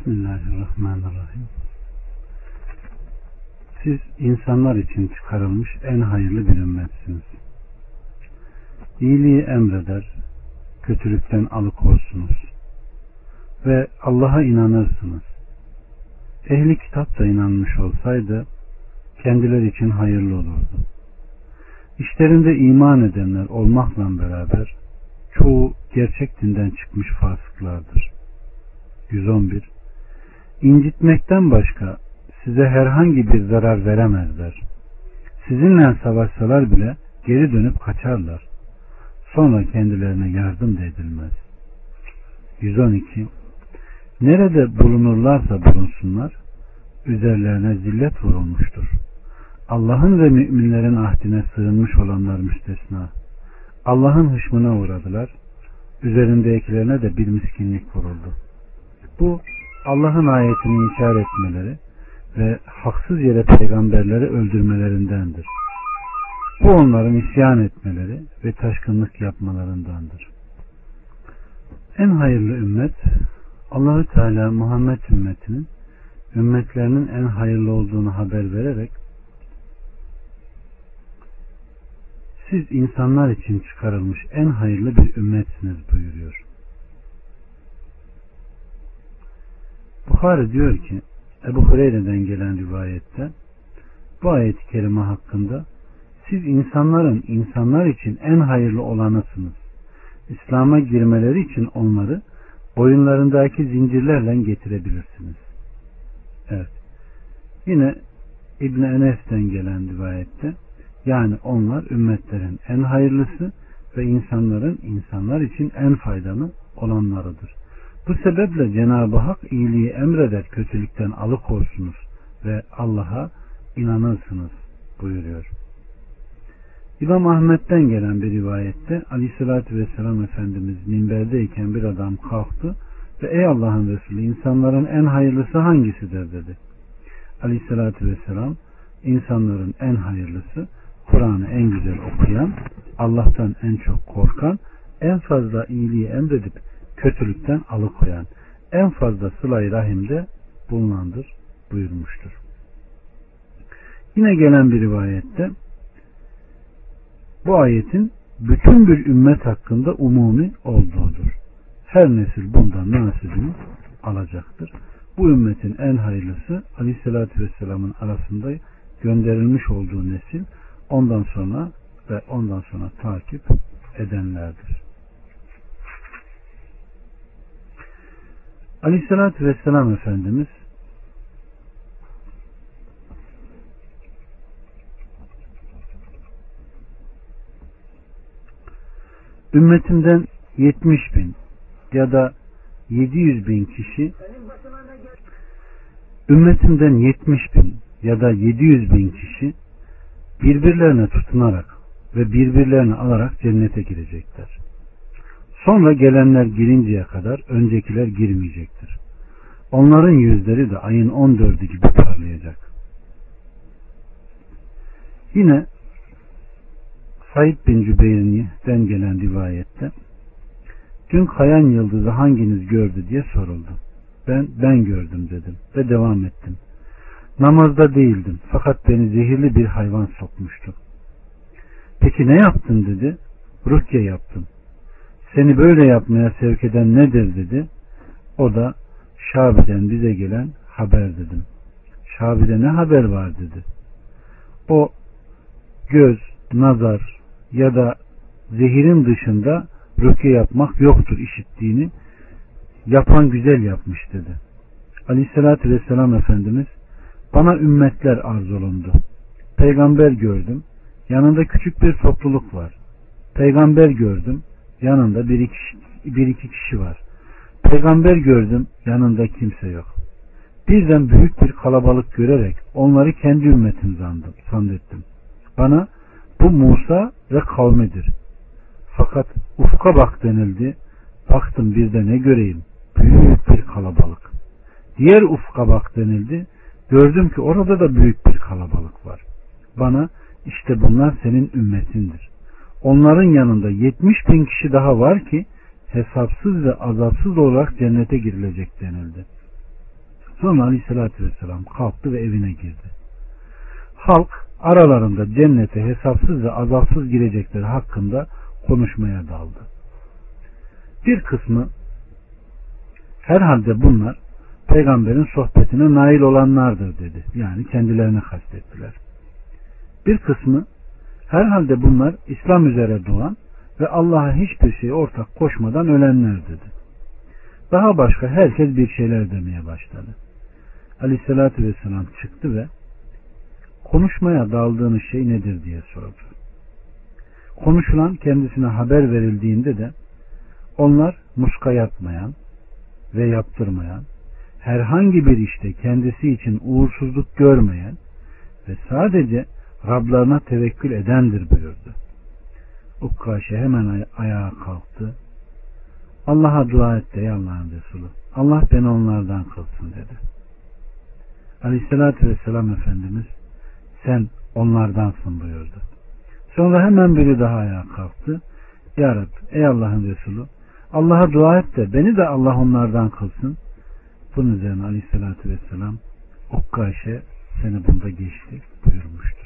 Bismillahirrahmanirrahim. Siz insanlar için çıkarılmış en hayırlı bir ümmetsiniz. İyiliği emreder, kötülükten alıkorsunuz ve Allah'a inanırsınız. Ehli kitap da inanmış olsaydı kendileri için hayırlı olurdu. İşlerinde iman edenler olmakla beraber çoğu gerçek dinden çıkmış fasıklardır. 111 İncitmekten başka size herhangi bir zarar veremezler. Sizinle savaşsalar bile geri dönüp kaçarlar. Sonra kendilerine yardım da edilmez. 112 Nerede bulunurlarsa bulunsunlar, üzerlerine zillet vurulmuştur. Allah'ın ve müminlerin ahdine sığınmış olanlar müstesna. Allah'ın hışmına uğradılar. Üzerindekilerine de bir miskinlik vuruldu. Bu Allah'ın ayetini inkar etmeleri ve haksız yere peygamberleri öldürmelerindendir. Bu onların isyan etmeleri ve taşkınlık yapmalarındandır. En hayırlı ümmet Allahü Teala Muhammed ümmetinin ümmetlerinin en hayırlı olduğunu haber vererek siz insanlar için çıkarılmış en hayırlı bir ümmetsiniz buyuruyor. Bukhari diyor ki Ebu Hureyre'den gelen rivayette bu ayet-i kerime hakkında siz insanların insanlar için en hayırlı olanısınız. İslam'a girmeleri için onları boyunlarındaki zincirlerle getirebilirsiniz. Evet. Yine İbn Enes'ten gelen rivayette yani onlar ümmetlerin en hayırlısı ve insanların insanlar için en faydalı olanlarıdır. Bu sebeple Cenab-ı Hak iyiliği emreder, kötülükten alıkorsunuz ve Allah'a inanırsınız buyuruyor. İmam Ahmet'ten gelen bir rivayette Aleyhisselatü Vesselam Efendimiz minberdeyken bir adam kalktı ve ey Allah'ın Resulü insanların en hayırlısı hangisidir dedi. Aleyhisselatü Vesselam insanların en hayırlısı Kur'an'ı en güzel okuyan, Allah'tan en çok korkan, en fazla iyiliği emredip kötülükten alıkoyan, en fazla sıla rahimde bulunandır buyurmuştur. Yine gelen bir rivayette bu ayetin bütün bir ümmet hakkında umumi olduğudur. Her nesil bundan nasibini alacaktır. Bu ümmetin en hayırlısı Aleyhisselatü Vesselam'ın arasında gönderilmiş olduğu nesil ondan sonra ve ondan sonra takip edenlerdir. Aleyhissalatü Vesselam Efendimiz ümmetimden 70 bin ya da 700 bin kişi ümmetimden 70 bin ya da 700 bin kişi birbirlerine tutunarak ve birbirlerini alarak cennete girecekler. Sonra gelenler girinceye kadar öncekiler girmeyecektir. Onların yüzleri de ayın 14'ü gibi parlayacak. Yine Said bin Cübeyr'den gelen rivayette dün kayan yıldızı hanginiz gördü diye soruldu. Ben ben gördüm dedim ve devam ettim. Namazda değildim fakat beni zehirli bir hayvan sokmuştu. Peki ne yaptın dedi. Ruhye yaptım. Seni böyle yapmaya sevk eden nedir dedi. O da Şabi'den bize gelen haber dedim. Şabi'de ne haber var dedi. O göz, nazar ya da zehirin dışında rükye yapmak yoktur işittiğini yapan güzel yapmış dedi. Aleyhissalatü vesselam Efendimiz bana ümmetler arzolundu. Peygamber gördüm. Yanında küçük bir topluluk var. Peygamber gördüm. Yanında bir iki, bir iki kişi var. Peygamber gördüm. Yanında kimse yok. Birden büyük bir kalabalık görerek onları kendi ümmetim zandım, zannettim. Bana bu Musa ve kavmidir. Fakat ufka bak denildi. Baktım bir de ne göreyim? Büyük bir kalabalık. Diğer ufka bak denildi. Gördüm ki orada da büyük bir kalabalık var. Bana işte bunlar senin ümmetindir. Onların yanında 70 bin kişi daha var ki hesapsız ve azapsız olarak cennete girilecek denildi. Sonra aleyhissalatü vesselam kalktı ve evine girdi. Halk aralarında cennete hesapsız ve azapsız girecekleri hakkında konuşmaya daldı. Bir kısmı herhalde bunlar peygamberin sohbetine nail olanlardır dedi. Yani kendilerini kastettiler. Bir kısmı herhalde bunlar İslam üzere doğan ve Allah'a hiçbir şey ortak koşmadan ölenler dedi. Daha başka herkes bir şeyler demeye başladı. Aleyhissalatü vesselam çıktı ve konuşmaya daldığınız şey nedir diye sordu. Konuşulan kendisine haber verildiğinde de onlar muska yapmayan ve yaptırmayan, herhangi bir işte kendisi için uğursuzluk görmeyen ve sadece Rablarına tevekkül edendir buyurdu. Ukkaşe hemen ayağa kalktı. Allah'a dua et de Allah'ın Resulü. Allah beni onlardan kılsın dedi. Aleyhissalatü vesselam Efendimiz sen onlardansın buyurdu. Sonra hemen biri daha ayağa kalktı. Ya Rab, ey Allah'ın Resulü Allah'a dua et de beni de Allah onlardan kılsın. Bunun üzerine aleyhissalatü vesselam Ukkaşe seni bunda geçti buyurmuştur.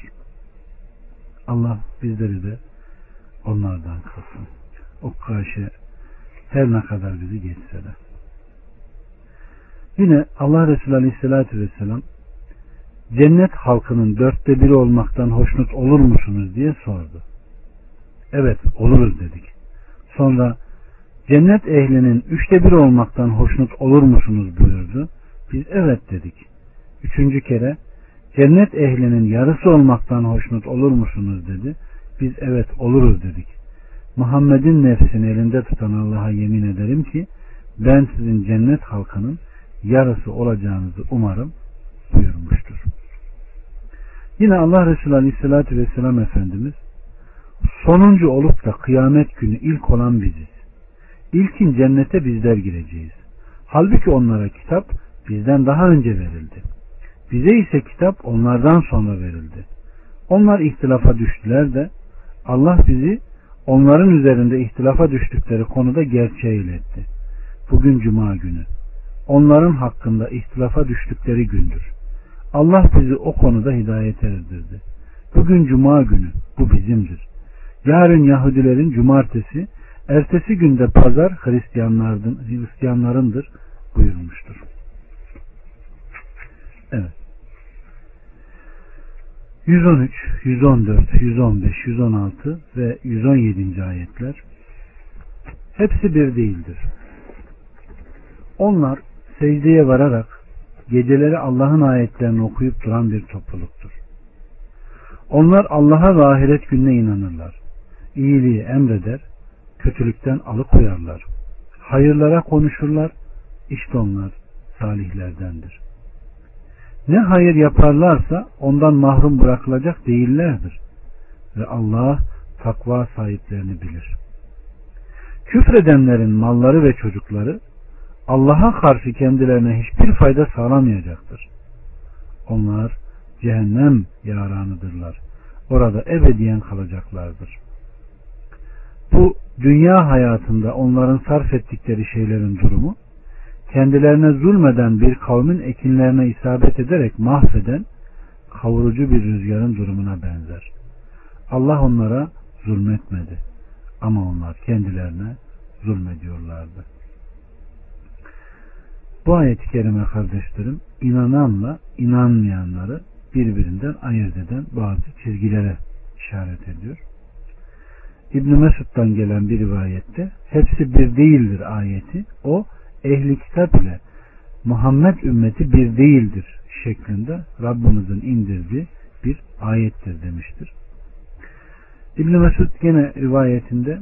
Allah bizleri de onlardan kılsın. Ukkaşe her ne kadar bizi geçse de. Yine Allah Resulü Aleyhisselatü Vesselam cennet halkının dörtte biri olmaktan hoşnut olur musunuz diye sordu. Evet oluruz dedik. Sonra cennet ehlinin üçte biri olmaktan hoşnut olur musunuz buyurdu. Biz evet dedik. Üçüncü kere cennet ehlinin yarısı olmaktan hoşnut olur musunuz dedi. Biz evet oluruz dedik. Muhammed'in nefsini elinde tutan Allah'a yemin ederim ki ben sizin cennet halkının yarısı olacağınızı umarım buyurmuştur. Yine Allah Resulü Aleyhisselatü Vesselam Efendimiz sonuncu olup da kıyamet günü ilk olan biziz. İlkin cennete bizler gireceğiz. Halbuki onlara kitap bizden daha önce verildi. Bize ise kitap onlardan sonra verildi. Onlar ihtilafa düştüler de Allah bizi onların üzerinde ihtilafa düştükleri konuda gerçeği iletti. Bugün cuma günü. Onların hakkında ihtilafa düştükleri gündür. Allah bizi o konuda hidayet erdirdi. Bugün cuma günü. Bu bizimdir. Yarın Yahudilerin cumartesi, ertesi günde pazar Hristiyanların, Hristiyanlarındır buyurmuştur. Evet. 113, 114, 115, 116 ve 117. ayetler hepsi bir değildir. Onlar secdeye vararak geceleri Allah'ın ayetlerini okuyup duran bir topluluktur. Onlar Allah'a ve ahiret gününe inanırlar. İyiliği emreder, kötülükten alıkoyarlar. Hayırlara konuşurlar, işte onlar salihlerdendir. Ne hayır yaparlarsa ondan mahrum bırakılacak değillerdir. Ve Allah takva sahiplerini bilir. Küfredenlerin malları ve çocukları Allah'a karşı kendilerine hiçbir fayda sağlamayacaktır. Onlar cehennem yaranıdırlar. Orada ebediyen kalacaklardır. Bu dünya hayatında onların sarf ettikleri şeylerin durumu kendilerine zulmeden bir kavmin ekinlerine isabet ederek mahveden kavurucu bir rüzgarın durumuna benzer. Allah onlara zulmetmedi ama onlar kendilerine zulmediyorlardı. Bu ayet-i kerime kardeşlerim inananla inanmayanları birbirinden ayırt eden bazı çizgilere işaret ediyor. İbn Mesud'dan gelen bir rivayette hepsi bir değildir ayeti. O ehli kitap ile Muhammed ümmeti bir değildir şeklinde Rabbimizin indirdiği bir ayettir demiştir. İbn Mesud gene rivayetinde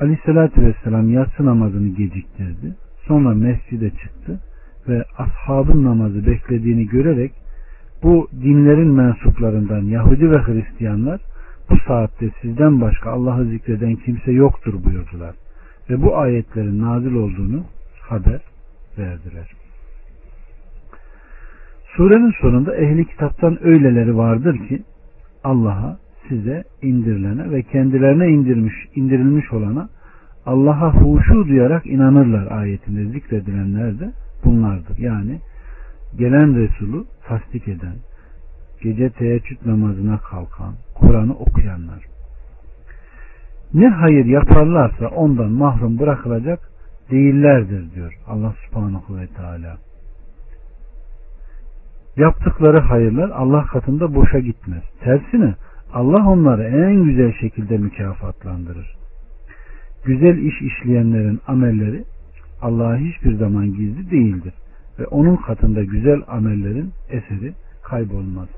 Aleyhisselatü Vesselam yatsı namazını geciktirdi. Sonra mescide çıktı ve ashabın namazı beklediğini görerek bu dinlerin mensuplarından Yahudi ve Hristiyanlar bu saatte sizden başka Allah'ı zikreden kimse yoktur buyurdular ve bu ayetlerin nazil olduğunu haber verdiler. Surenin sonunda ehli kitaptan öyleleri vardır ki Allah'a, size indirilene ve kendilerine indirmiş, indirilmiş olana Allah'a huşu duyarak inanırlar ayetinde zikredilenler de bunlardır. Yani gelen Resulü tasdik eden, gece teheccüd namazına kalkan, Kur'an'ı okuyanlar. Ne hayır yaparlarsa ondan mahrum bırakılacak değillerdir diyor Allah subhanahu ve teala. Yaptıkları hayırlar Allah katında boşa gitmez. Tersine Allah onları en güzel şekilde mükafatlandırır. Güzel iş işleyenlerin amelleri Allah'a hiçbir zaman gizli değildir ve onun katında güzel amellerin eseri kaybolmaz.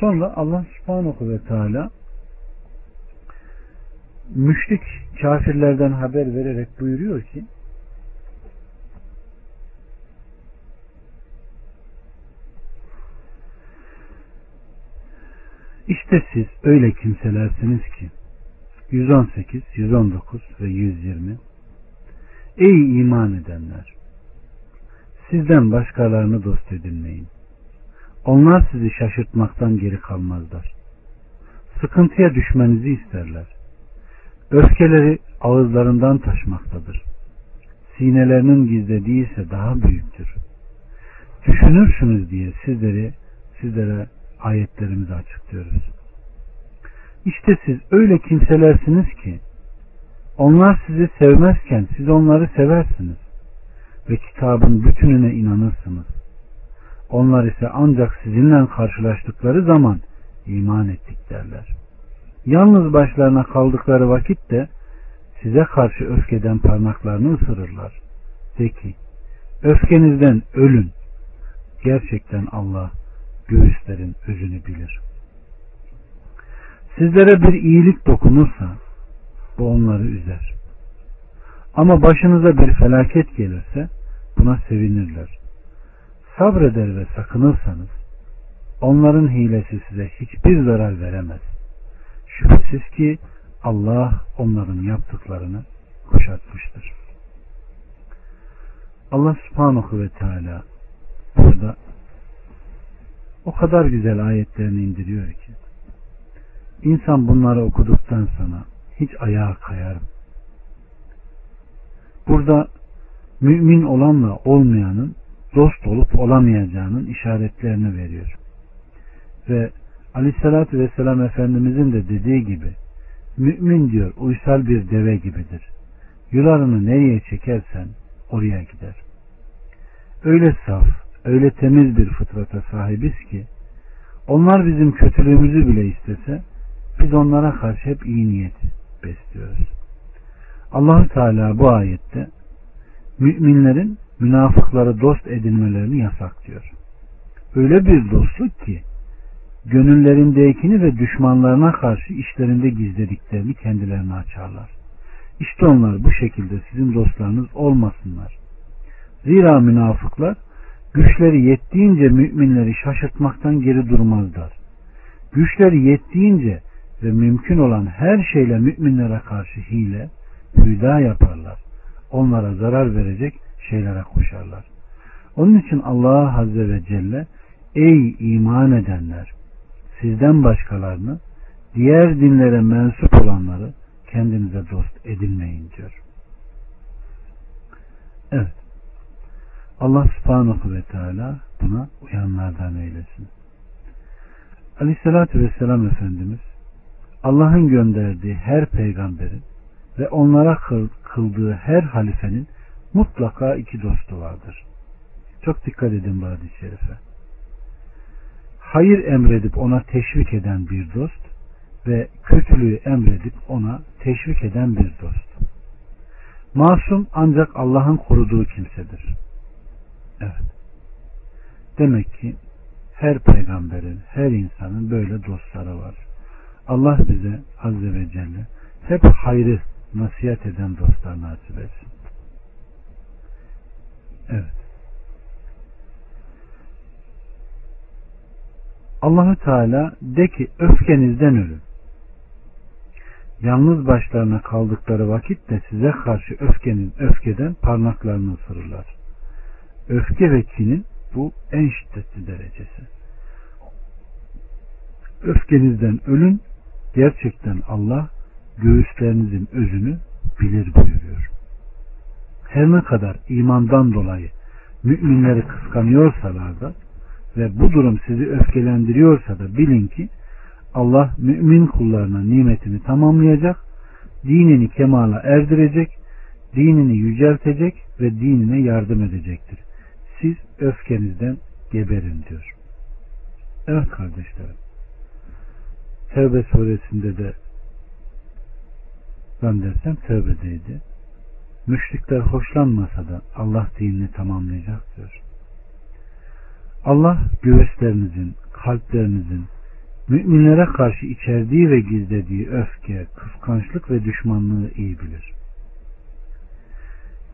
Sonra Allah subhanahu ve teala müşrik kafirlerden haber vererek buyuruyor ki İşte siz öyle kimselersiniz ki 118, 119 ve 120 Ey iman edenler! Sizden başkalarını dost edinmeyin. Onlar sizi şaşırtmaktan geri kalmazlar. Sıkıntıya düşmenizi isterler. Öfkeleri ağızlarından taşmaktadır. Sinelerinin gizlediği ise daha büyüktür. Düşünürsünüz diye sizleri sizlere ayetlerimizi açıklıyoruz. İşte siz öyle kimselersiniz ki onlar sizi sevmezken siz onları seversiniz ve kitabın bütününe inanırsınız. Onlar ise ancak sizinle karşılaştıkları zaman iman ettik derler. Yalnız başlarına kaldıkları vakit de size karşı öfkeden parmaklarını ısırırlar. De ki, öfkenizden ölün. Gerçekten Allah göğüslerin özünü bilir. Sizlere bir iyilik dokunursa bu onları üzer. Ama başınıza bir felaket gelirse buna sevinirler. Sabreder ve sakınırsanız onların hilesi size hiçbir zarar veremez. Şüphesiz ki Allah onların yaptıklarını kuşatmıştır. Allah subhanahu ve teala burada o kadar güzel ayetlerini indiriyor ki insan bunları okuduktan sonra hiç ayağa kayarım. Burada mümin olanla olmayanın dost olup olamayacağının işaretlerini veriyor. Ve Aleyhisselatü Vesselam Efendimizin de dediği gibi mümin diyor uysal bir deve gibidir. Yularını nereye çekersen oraya gider. Öyle saf, öyle temiz bir fıtrata sahibiz ki onlar bizim kötülüğümüzü bile istese biz onlara karşı hep iyi niyet besliyoruz. allah Teala bu ayette müminlerin münafıkları dost edinmelerini yasaklıyor. Öyle bir dostluk ki gönüllerindekini ve düşmanlarına karşı işlerinde gizlediklerini kendilerine açarlar. İşte onlar bu şekilde sizin dostlarınız olmasınlar. Zira münafıklar güçleri yettiğince müminleri şaşırtmaktan geri durmazlar. Güçleri yettiğince ve mümkün olan her şeyle müminlere karşı hile, hüda yaparlar. Onlara zarar verecek şeylere koşarlar. Onun için Allah Azze ve Celle ey iman edenler sizden başkalarını diğer dinlere mensup olanları kendinize dost edinmeyin diyor. Evet. Allah subhanahu ve teala buna uyanlardan eylesin. Aleyhissalatü vesselam Efendimiz Allah'ın gönderdiği her peygamberin ve onlara kıldığı her halifenin mutlaka iki dostu vardır. Çok dikkat edin bu hadis-i şerife. Hayır emredip ona teşvik eden bir dost ve kötülüğü emredip ona teşvik eden bir dost. Masum ancak Allah'ın koruduğu kimsedir. Evet. Demek ki her peygamberin, her insanın böyle dostları var. Allah bize Azze ve Celle hep hayrı nasihat eden dostlar nasip etsin. Evet. Allahü Teala de ki öfkenizden ölün. Yalnız başlarına kaldıkları vakit de size karşı öfkenin öfkeden parmaklarını ısırırlar. Öfke ve kinin bu en şiddetli derecesi. Öfkenizden ölün. Gerçekten Allah göğüslerinizin özünü bilir buyuruyor. Her ne kadar imandan dolayı müminleri kıskanıyorsalar da ve bu durum sizi öfkelendiriyorsa da bilin ki Allah mümin kullarına nimetini tamamlayacak, dinini kemala erdirecek, dinini yüceltecek ve dinine yardım edecektir. Siz öfkenizden geberin diyor. Evet kardeşlerim. Tevbe suresinde de ben dersem tövbedeydi. Müşrikler hoşlanmasa da Allah dinini tamamlayacak diyor. Allah göğüslerinizin, kalplerinizin, müminlere karşı içerdiği ve gizlediği öfke, kıskançlık ve düşmanlığı iyi bilir.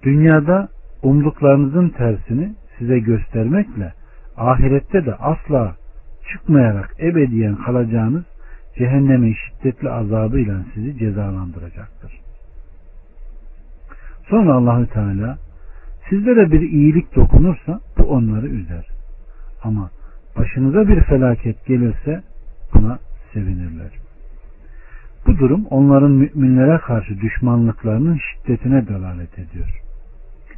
Dünyada umduklarınızın tersini size göstermekle ahirette de asla çıkmayarak ebediyen kalacağınız cehennemin şiddetli azabıyla sizi cezalandıracaktır. Sonra Allahü Teala sizlere bir iyilik dokunursa bu onları üzer. Ama başınıza bir felaket gelirse buna sevinirler. Bu durum onların müminlere karşı düşmanlıklarının şiddetine delalet ediyor.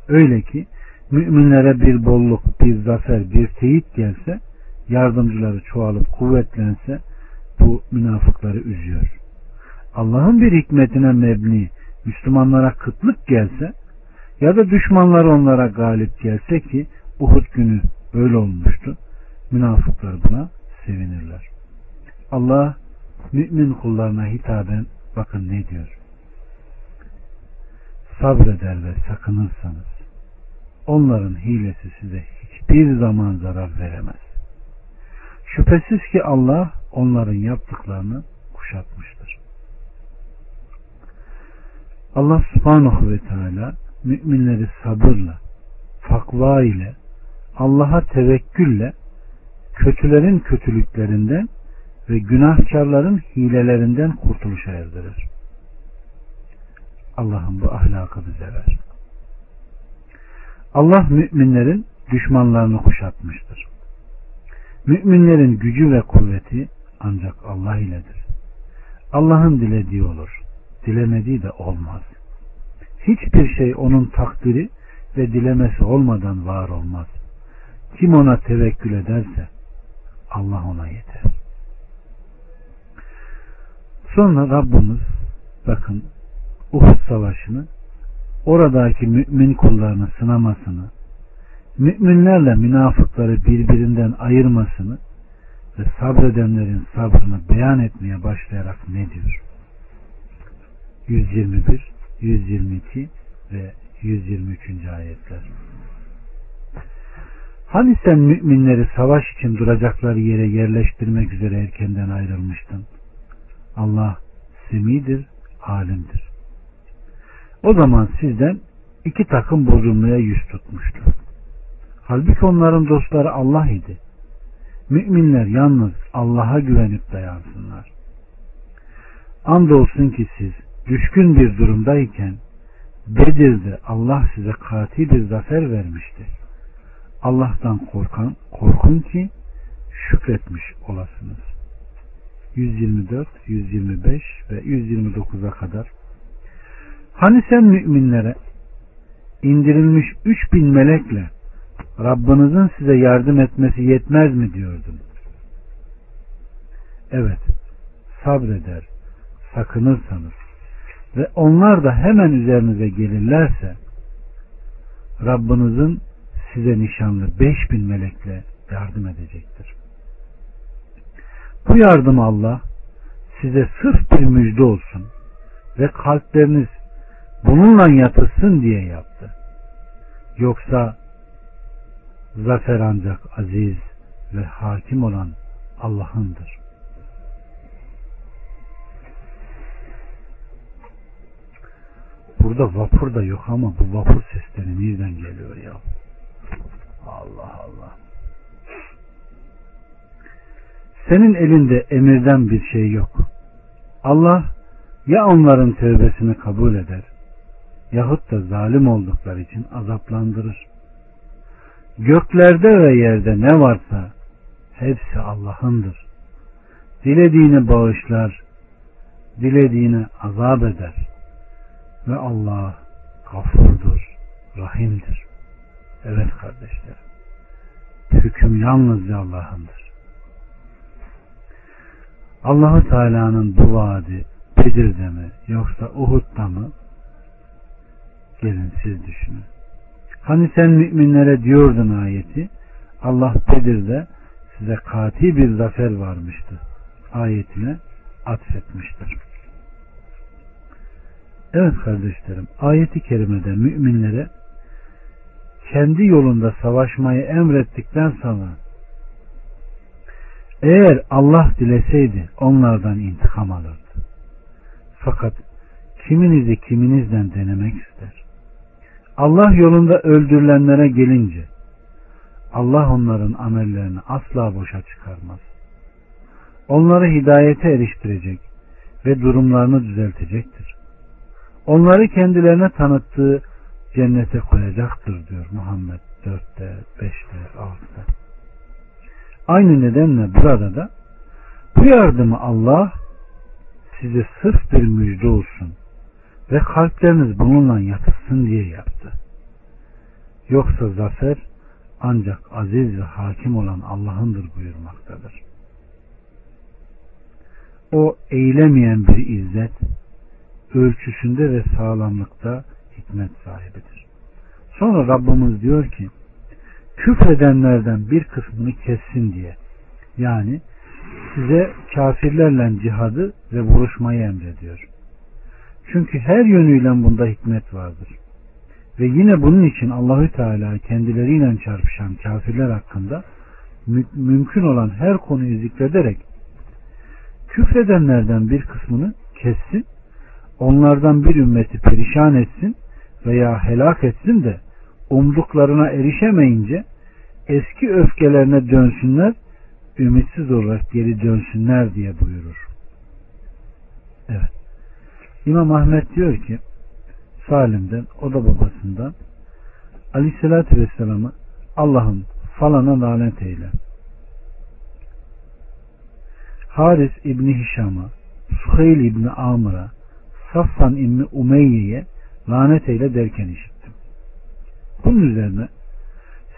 Öyle ki müminlere bir bolluk, bir zafer, bir teyit gelse, yardımcıları çoğalıp kuvvetlense bu münafıkları üzüyor. Allah'ın bir hikmetine mebni Müslümanlara kıtlık gelse ya da düşmanlar onlara galip gelse ki Uhud günü öyle olmuştu. Münafıklar buna sevinirler. Allah mümin kullarına hitaben bakın ne diyor. Sabreder ve sakınırsanız onların hilesi size hiçbir zaman zarar veremez. Şüphesiz ki Allah onların yaptıklarını kuşatmıştır. Allah subhanahu ve teala müminleri sabırla, takva ile, Allah'a tevekkülle, kötülerin kötülüklerinden ve günahkarların hilelerinden kurtuluşa erdirir. Allah'ın bu ahlakı bize ver. Allah müminlerin düşmanlarını kuşatmıştır. Müminlerin gücü ve kuvveti ancak Allah iledir. Allah'ın dilediği olur. Dilemediği de olmaz. Hiçbir şey onun takdiri ve dilemesi olmadan var olmaz. Kim ona tevekkül ederse Allah ona yeter. Sonra Rabbimiz bakın Uhud savaşını oradaki mümin kullarını sınamasını müminlerle münafıkları birbirinden ayırmasını ve sabredenlerin sabrını beyan etmeye başlayarak ne diyor? 121, 122 ve 123. ayetler. Hani sen müminleri savaş için duracakları yere yerleştirmek üzere erkenden ayrılmıştın? Allah semidir, alimdir. O zaman sizden iki takım bozulmaya yüz tutmuştu. Halbuki onların dostları Allah idi. Müminler yalnız Allah'a güvenip dayansınlar. Andolsun ki siz düşkün bir durumdayken Bedir'de Allah size kati bir zafer vermişti. Allah'tan korkan, korkun ki şükretmiş olasınız. 124, 125 ve 129'a kadar Hani sen müminlere indirilmiş 3000 melekle Rabbinizin size yardım etmesi yetmez mi diyordun? Evet, sabreder, sakınırsanız ve onlar da hemen üzerinize gelirlerse Rabbinizin size nişanlı 5000 melekle yardım edecektir. Bu yardım Allah size sırf bir müjde olsun ve kalpleriniz bununla yatılsın diye yaptı. Yoksa zafer ancak aziz ve hakim olan Allah'ındır. Burada vapur da yok ama bu vapur sesleri nereden geliyor ya? Allah Allah. Senin elinde emirden bir şey yok. Allah ya onların tövbesini kabul eder yahut da zalim oldukları için azaplandırır. Göklerde ve yerde ne varsa hepsi Allah'ındır. Dilediğini bağışlar, dilediğini azap eder. Ve Allah gafurdur, rahimdir. Evet kardeşler. Hüküm yalnızca Allah'ındır. Allahu Teala'nın bu vaadi Bedir'de mi yoksa Uhud'da mı? Gelin siz düşünün. Hani sen müminlere diyordun ayeti Allah Bedir'de size kati bir zafer varmıştı. Ayetine atfetmiştir. Evet kardeşlerim ayeti kerimede müminlere kendi yolunda savaşmayı emrettikten sonra eğer Allah dileseydi onlardan intikam alırdı. Fakat kiminizi kiminizden denemek ister. Allah yolunda öldürülenlere gelince Allah onların amellerini asla boşa çıkarmaz. Onları hidayete eriştirecek ve durumlarını düzeltecektir. Onları kendilerine tanıttığı cennete koyacaktır diyor Muhammed 4'te, 5'te, 6'da. Aynı nedenle burada da bu yardımı Allah size sırf bir müjde olsun ve kalpleriniz bununla yatışsın diye yaptı. Yoksa zafer ancak aziz ve hakim olan Allah'ındır buyurmaktadır. O eğilemeyen bir izzet, ölçüsünde ve sağlamlıkta hikmet sahibidir. Sonra Rabbimiz diyor ki, küfredenlerden bir kısmını kessin diye. Yani size kafirlerle cihadı ve vuruşmayı emrediyor. Çünkü her yönüyle bunda hikmet vardır. Ve yine bunun için Allahü Teala kendileriyle çarpışan kafirler hakkında mü- mümkün olan her konuyu zikrederek küfredenlerden bir kısmını kessin, onlardan bir ümmeti perişan etsin veya helak etsin de umduklarına erişemeyince eski öfkelerine dönsünler, ümitsiz olarak geri dönsünler diye buyurur. Evet. İmam Ahmet diyor ki Salim'den, o da babasından Aleyhisselatü Vesselam'ı Allah'ın falana lanet eyle. Haris İbni Hişam'a, Suheyl İbni Amr'a, Safvan İbni Umeyye'ye lanet eyle derken işittim. Bunun üzerine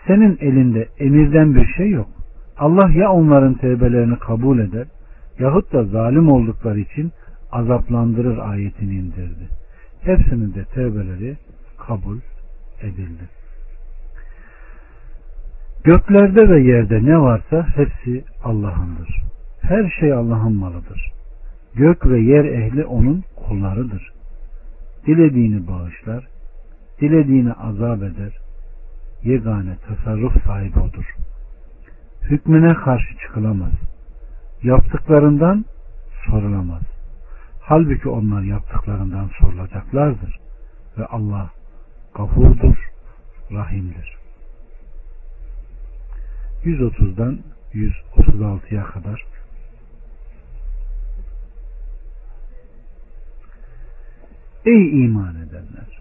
senin elinde emirden bir şey yok. Allah ya onların tevbelerini kabul eder yahut da zalim oldukları için azaplandırır ayetini indirdi. Hepsinin de tevbeleri kabul edildi. Göklerde ve yerde ne varsa hepsi Allah'ındır. Her şey Allah'ın malıdır. Gök ve yer ehli onun kullarıdır. Dilediğini bağışlar, dilediğini azap eder. Yegane tasarruf sahibi odur. Hükmüne karşı çıkılamaz. Yaptıklarından sorulamaz. Halbuki onlar yaptıklarından sorulacaklardır. Ve Allah gafurdur, rahimdir. 130'dan 136'ya kadar Ey iman edenler!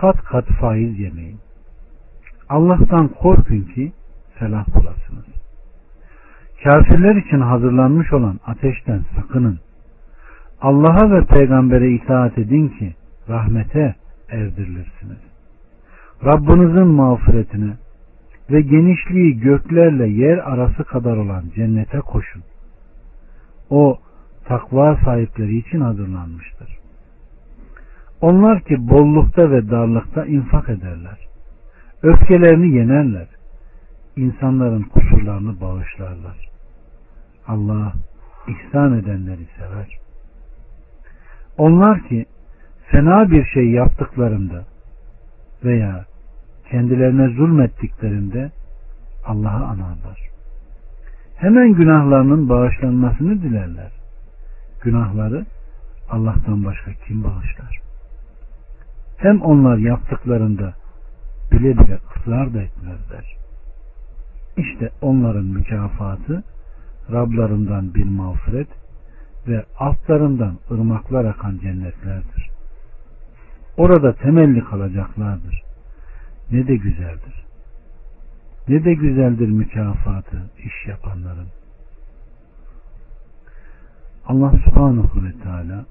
Kat kat faiz yemeyin. Allah'tan korkun ki felah bulasınız. Kafirler için hazırlanmış olan ateşten sakının. Allah'a ve peygambere itaat edin ki rahmete erdirilirsiniz. Rabbinizin mağfiretine ve genişliği göklerle yer arası kadar olan cennete koşun. O takva sahipleri için hazırlanmıştır. Onlar ki bollukta ve darlıkta infak ederler. Öfkelerini yenerler. İnsanların kusurlarını bağışlarlar. Allah ihsan edenleri sever. Onlar ki fena bir şey yaptıklarında veya kendilerine zulmettiklerinde Allah'ı anarlar. Hemen günahlarının bağışlanmasını dilerler. Günahları Allah'tan başka kim bağışlar? Hem onlar yaptıklarında bile bile ısrar da etmezler. İşte onların mükafatı Rablarından bir mağfiret ve altlarından ırmaklar akan cennetlerdir. Orada temelli kalacaklardır. Ne de güzeldir. Ne de güzeldir mükafatı iş yapanların. Allah subhanahu ve teala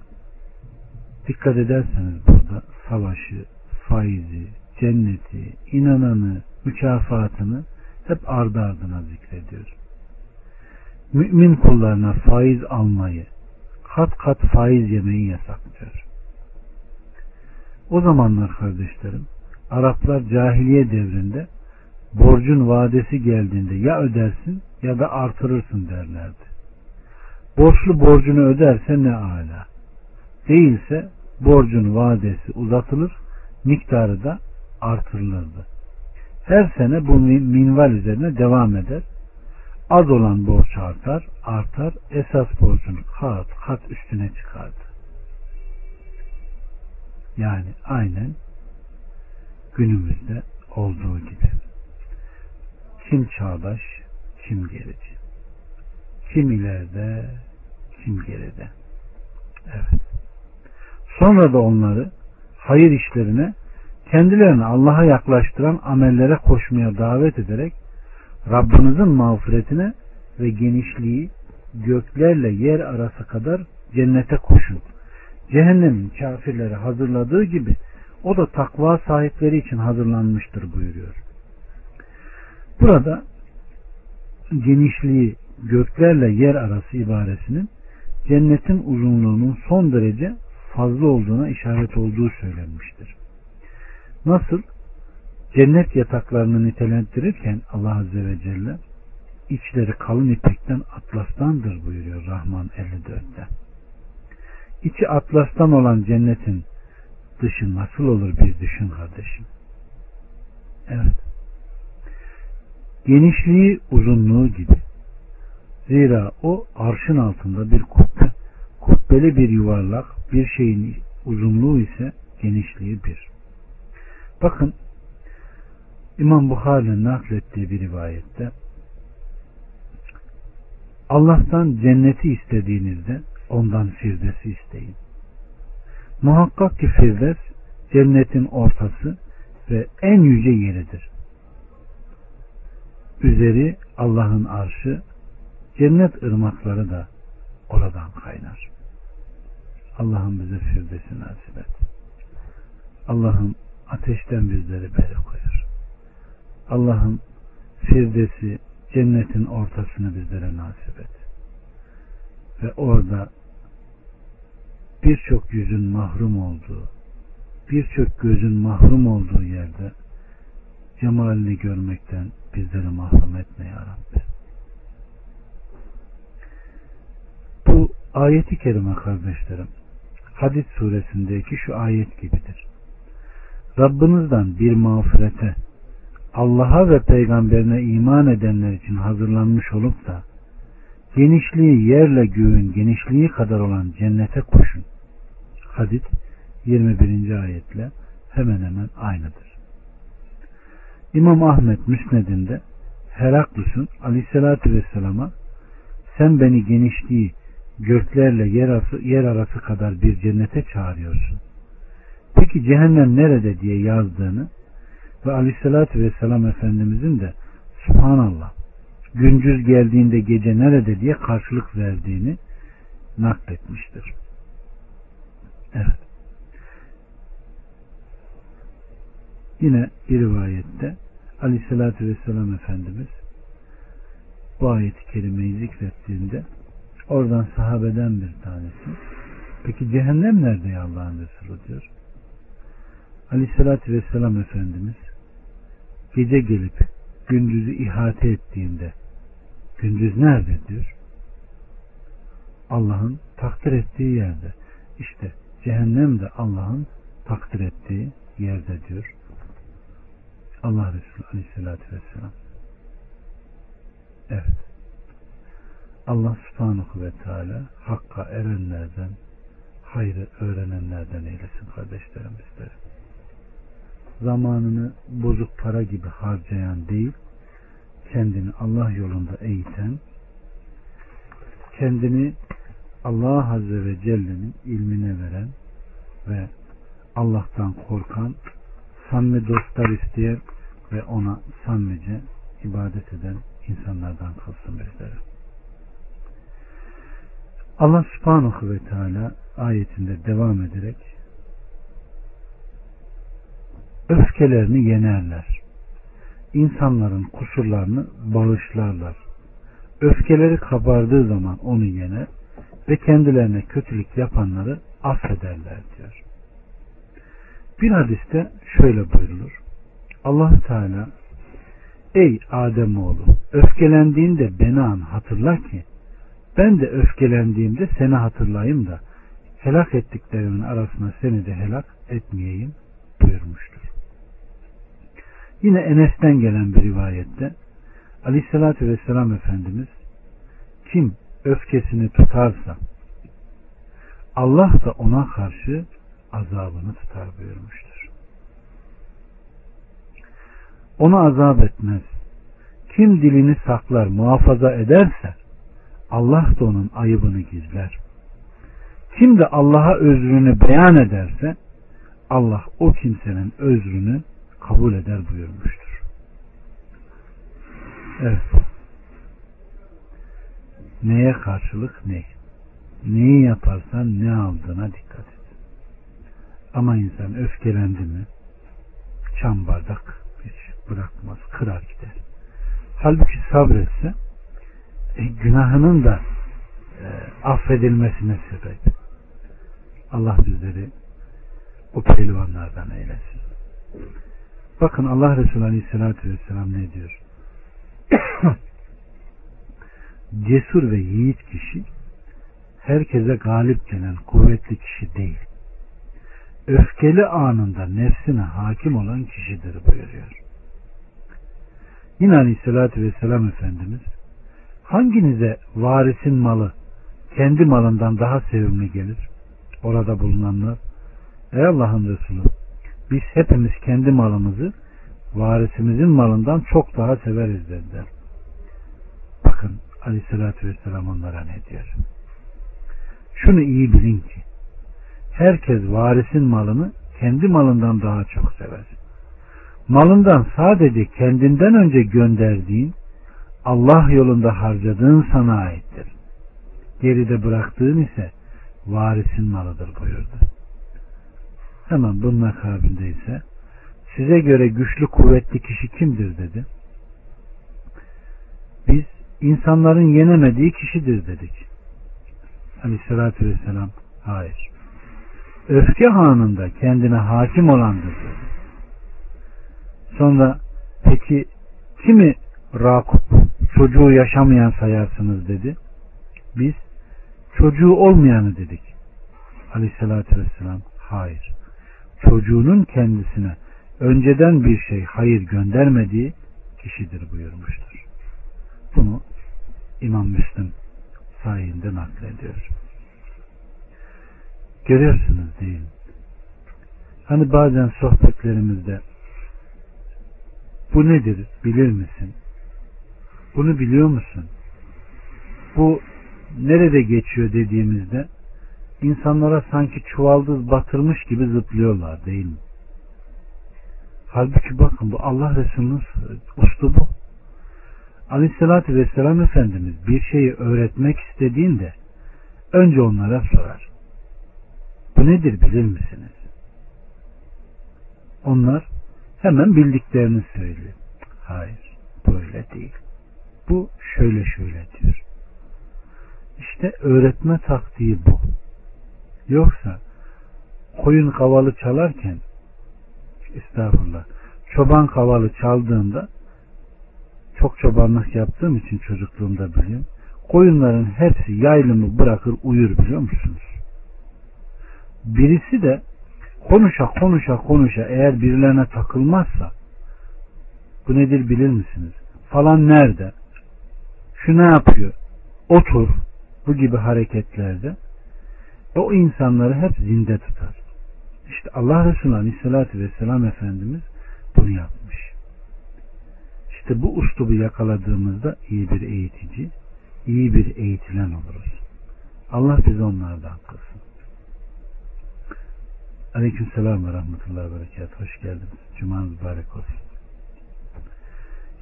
dikkat ederseniz burada savaşı, faizi, cenneti, inananı, mükafatını hep ardı ardına zikrediyor. Mümin kullarına faiz almayı, kat kat faiz yemeyi yasaklıyor. O zamanlar kardeşlerim, Araplar cahiliye devrinde borcun vadesi geldiğinde ya ödersin ya da artırırsın derlerdi. Borçlu borcunu öderse ne ala. Değilse borcun vadesi uzatılır, miktarı da artırılırdı. Her sene bu minval üzerine devam eder. Az olan borç artar, artar, esas borcun kat kat üstüne çıkardı. Yani aynen günümüzde olduğu gibi. Kim çağdaş, kim gerici. Kim ileride, kim geride. Evet. Sonra da onları hayır işlerine kendilerini Allah'a yaklaştıran amellere koşmaya davet ederek Rabbinizin mağfiretine ve genişliği göklerle yer arası kadar cennete koşun. Cehennemin kafirleri hazırladığı gibi o da takva sahipleri için hazırlanmıştır buyuruyor. Burada genişliği göklerle yer arası ibaresinin cennetin uzunluğunun son derece fazla olduğuna işaret olduğu söylenmiştir. Nasıl? Cennet yataklarını nitelendirirken Allah Azze ve Celle içleri kalın ipekten atlastandır buyuruyor Rahman 54'te. İçi atlastan olan cennetin dışı nasıl olur bir düşün kardeşim. Evet. Genişliği uzunluğu gibi. Zira o arşın altında bir kubbe. Kubbeli bir yuvarlak bir şeyin uzunluğu ise genişliği bir. Bakın İmam Bukhari'nin naklettiği bir rivayette Allah'tan cenneti istediğinizde ondan firdesi isteyin. Muhakkak ki Firdevs cennetin ortası ve en yüce yeridir. Üzeri Allah'ın arşı, cennet ırmakları da oradan kaynar. Allah'ım bize Firdevs'i nasip et. Allah'ım ateşten bizleri beri koyar. Allah'ım Firdevs'i cennetin ortasını bizlere nasip et. Ve orada birçok yüzün mahrum olduğu, birçok gözün mahrum olduğu yerde cemalini görmekten bizleri mahrum etme ya Rabbi. Bu ayeti kerime kardeşlerim Hadis suresindeki şu ayet gibidir. Rabbinizden bir mağfirete Allah'a ve peygamberine iman edenler için hazırlanmış olup da genişliği yerle göğün genişliği kadar olan cennete koşun. Hadis 21. ayetle hemen hemen aynıdır. İmam Ahmet Müsned'inde Heraklus'un aleyhissalatü vesselama sen beni genişliği göklerle yer arası, yer arası kadar bir cennete çağırıyorsun. Peki cehennem nerede diye yazdığını ve aleyhissalatü vesselam Efendimizin de Subhanallah gündüz geldiğinde gece nerede diye karşılık verdiğini nakletmiştir. Evet. Yine bir rivayette Aleyhisselatü Vesselam Efendimiz bu ayeti kerimeyi zikrettiğinde oradan sahabeden bir tanesi peki cehennem nerede ya Allah'ın Resulü diyor. Aleyhisselatü Vesselam Efendimiz gece gelip gündüzü ihate ettiğinde gündüz nerede diyor. Allah'ın takdir ettiği yerde. İşte cehennem de Allah'ın takdir ettiği yerde diyor. Allah Resulü Aleyhisselatü Vesselam. Evet. Allah subhanahu ve teala hakka erenlerden, hayrı öğrenenlerden eylesin kardeşlerim bizleri. Zamanını bozuk para gibi harcayan değil, kendini Allah yolunda eğiten, kendini Allah Azze ve Celle'nin ilmine veren ve Allah'tan korkan, samimi dostlar isteyen ve ona samimice ibadet eden insanlardan kılsın bizleri. Allah subhanahu ve teala ayetinde devam ederek öfkelerini yenerler. İnsanların kusurlarını bağışlarlar. Öfkeleri kabardığı zaman onu yener ve kendilerine kötülük yapanları affederler diyor. Bir hadiste şöyle buyrulur. allah Teala Ey Ademoğlu öfkelendiğinde beni an hatırla ki ben de öfkelendiğimde seni hatırlayayım da helak ettiklerimin arasına seni de helak etmeyeyim buyurmuştur. Yine Enes'ten gelen bir rivayette Aleyhisselatü Vesselam Efendimiz kim öfkesini tutarsa Allah da ona karşı azabını tutar buyurmuştur. Onu azap etmez. Kim dilini saklar, muhafaza ederse Allah da onun ayıbını gizler. Kim de Allah'a özrünü beyan ederse Allah o kimsenin özrünü kabul eder buyurmuştur. Evet. Neye karşılık ne? Neyi yaparsan ne aldığına dikkat et. Ama insan öfkelendi mi çam bardak hiç bırakmaz, kırar gider. Halbuki sabretse günahının da e, affedilmesine sebep. Allah bizleri o pehlivanlardan eylesin. Bakın Allah Resulü Aleyhisselatü Vesselam ne diyor? Cesur ve yiğit kişi herkese galip gelen kuvvetli kişi değil. Öfkeli anında nefsine hakim olan kişidir buyuruyor. Yine Aleyhisselatü Vesselam Efendimiz hanginize varisin malı kendi malından daha sevimli gelir? Orada bulunanlar Ey Allah'ın Resulü biz hepimiz kendi malımızı varisimizin malından çok daha severiz dediler. Bakın aleyhissalatü vesselam onlara ne diyor? Şunu iyi bilin ki herkes varisin malını kendi malından daha çok sever. Malından sadece kendinden önce gönderdiğin Allah yolunda harcadığın sana aittir. Geride bıraktığın ise varisin malıdır buyurdu. Hemen bunun akabinde ise size göre güçlü kuvvetli kişi kimdir dedi. Biz insanların yenemediği kişidir dedik. Aleyhissalatü vesselam hayır. Öfke anında kendine hakim olandır dedi. Sonra peki kimi Rakup çocuğu yaşamayan sayarsınız dedi. Biz çocuğu olmayanı dedik. Aleyhissalatü vesselam hayır. Çocuğunun kendisine önceden bir şey hayır göndermediği kişidir buyurmuştur. Bunu İmam Müslim sayinde naklediyor. Görüyorsunuz değil mi? Hani bazen sohbetlerimizde bu nedir bilir misin? Bunu biliyor musun? Bu nerede geçiyor dediğimizde insanlara sanki çuvaldız batırmış gibi zıplıyorlar değil mi? Halbuki bakın bu Allah Resulü'nün uslubu. Aleyhissalatü Vesselam Efendimiz bir şeyi öğretmek istediğinde önce onlara sorar. Bu nedir bilir misiniz? Onlar hemen bildiklerini söylüyor. Hayır, böyle değil. Bu şöyle şöyle diyor. İşte öğretme taktiği bu. Yoksa koyun kavalı çalarken estağfurullah çoban kavalı çaldığında çok çobanlık yaptığım için çocukluğumda biliyorum. Koyunların hepsi yaylımı bırakır uyur biliyor musunuz? Birisi de konuşa konuşa konuşa eğer birilerine takılmazsa bu nedir bilir misiniz? Falan nerede? Şu ne yapıyor? Otur. Bu gibi hareketlerde o insanları hep zinde tutar. İşte Allah Resulü Aleyhisselatü Vesselam Efendimiz bunu yapmış. İşte bu uslubu yakaladığımızda iyi bir eğitici, iyi bir eğitilen oluruz. Allah bizi onlardan kılsın. Aleyküm selam ve rahmetullahi ve berekat. Hoş geldiniz. Cumanız mübarek olsun.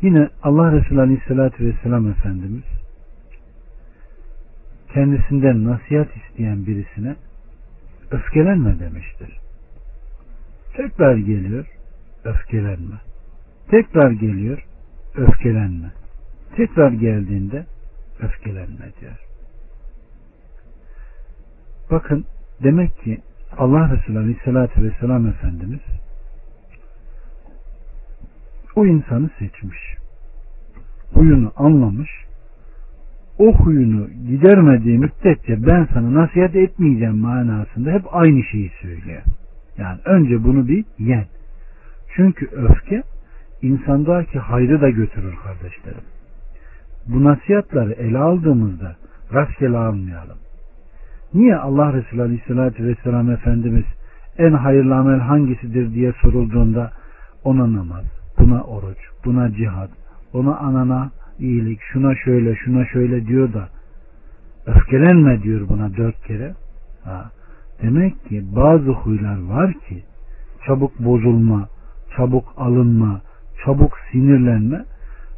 Yine Allah Resulü Aleyhisselatü Vesselam Efendimiz kendisinden nasihat isteyen birisine öfkelenme demiştir. Tekrar geliyor. öfkelenme. Tekrar geliyor, öfkelenme. Tekrar geldiğinde öfkelenme diyor. Bakın demek ki Allah Resulü Aleyhisselatü Vesselam Efendimiz o insanı seçmiş. Huyunu anlamış. O huyunu gidermediği müddetçe ben sana nasihat etmeyeceğim manasında hep aynı şeyi söylüyor. Yani önce bunu bir yen. Çünkü öfke insandaki hayrı da götürür kardeşlerim. Bu nasihatları ele aldığımızda rastgele almayalım. Niye Allah Resulü Aleyhisselatü Vesselam Efendimiz en hayırlı amel hangisidir diye sorulduğunda ona namaz, buna oruç, buna cihad, ona anana iyilik, şuna şöyle, şuna şöyle diyor da öfkelenme diyor buna dört kere. Ha. Demek ki bazı huylar var ki çabuk bozulma, çabuk alınma, çabuk sinirlenme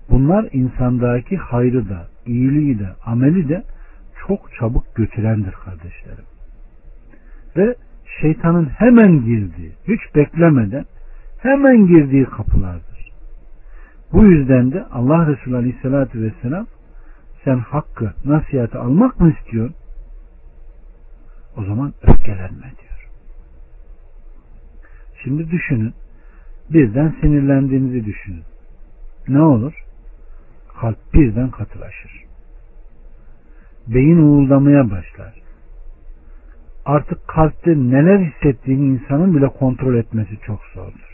bunlar insandaki hayrı da, iyiliği de, ameli de çok çabuk götürendir kardeşlerim. Ve şeytanın hemen girdiği, hiç beklemeden hemen girdiği kapılardır. Bu yüzden de Allah Resulü Aleyhisselatü Vesselam sen hakkı, nasihatı almak mı istiyorsun? O zaman öfkelenme diyor. Şimdi düşünün. Birden sinirlendiğinizi düşünün. Ne olur? Kalp birden katılaşır. Beyin uğuldamaya başlar. Artık kalpte neler hissettiğini insanın bile kontrol etmesi çok zordur.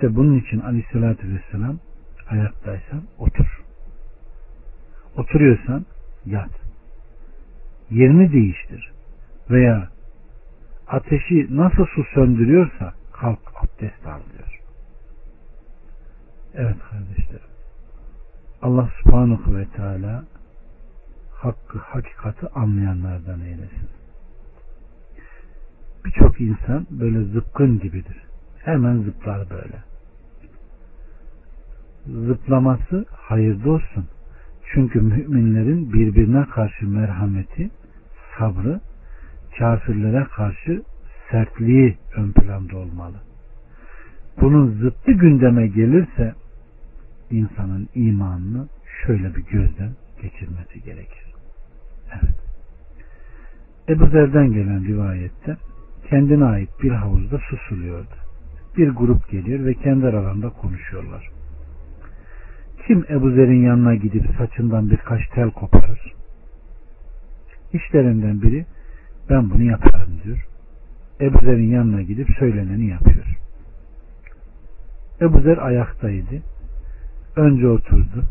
İşte bunun için aleyhissalatü vesselam ayaktaysan otur. Oturuyorsan yat. Yerini değiştir. Veya ateşi nasıl su söndürüyorsa kalk abdest al diyor. Evet kardeşlerim. Allah subhanahu ve teala hakkı, hakikati anlayanlardan eylesin. Birçok insan böyle zıpkın gibidir. Hemen zıplar böyle. Zıplaması hayırlı olsun. Çünkü müminlerin birbirine karşı merhameti, sabrı, kafirlere karşı sertliği ön planda olmalı. Bunun zıttı gündeme gelirse insanın imanını şöyle bir gözden geçirmesi gerekir. Evet. Ebu Zer'den gelen rivayette kendine ait bir havuzda su suluyordu. Bir grup geliyor ve kendi aralarında konuşuyorlar. Kim Ebu Zer'in yanına gidip saçından birkaç tel koparır? İşlerinden biri ben bunu yaparım diyor. Ebu Zer'in yanına gidip söyleneni yapıyor. Ebu Zer ayaktaydı. Önce oturdu.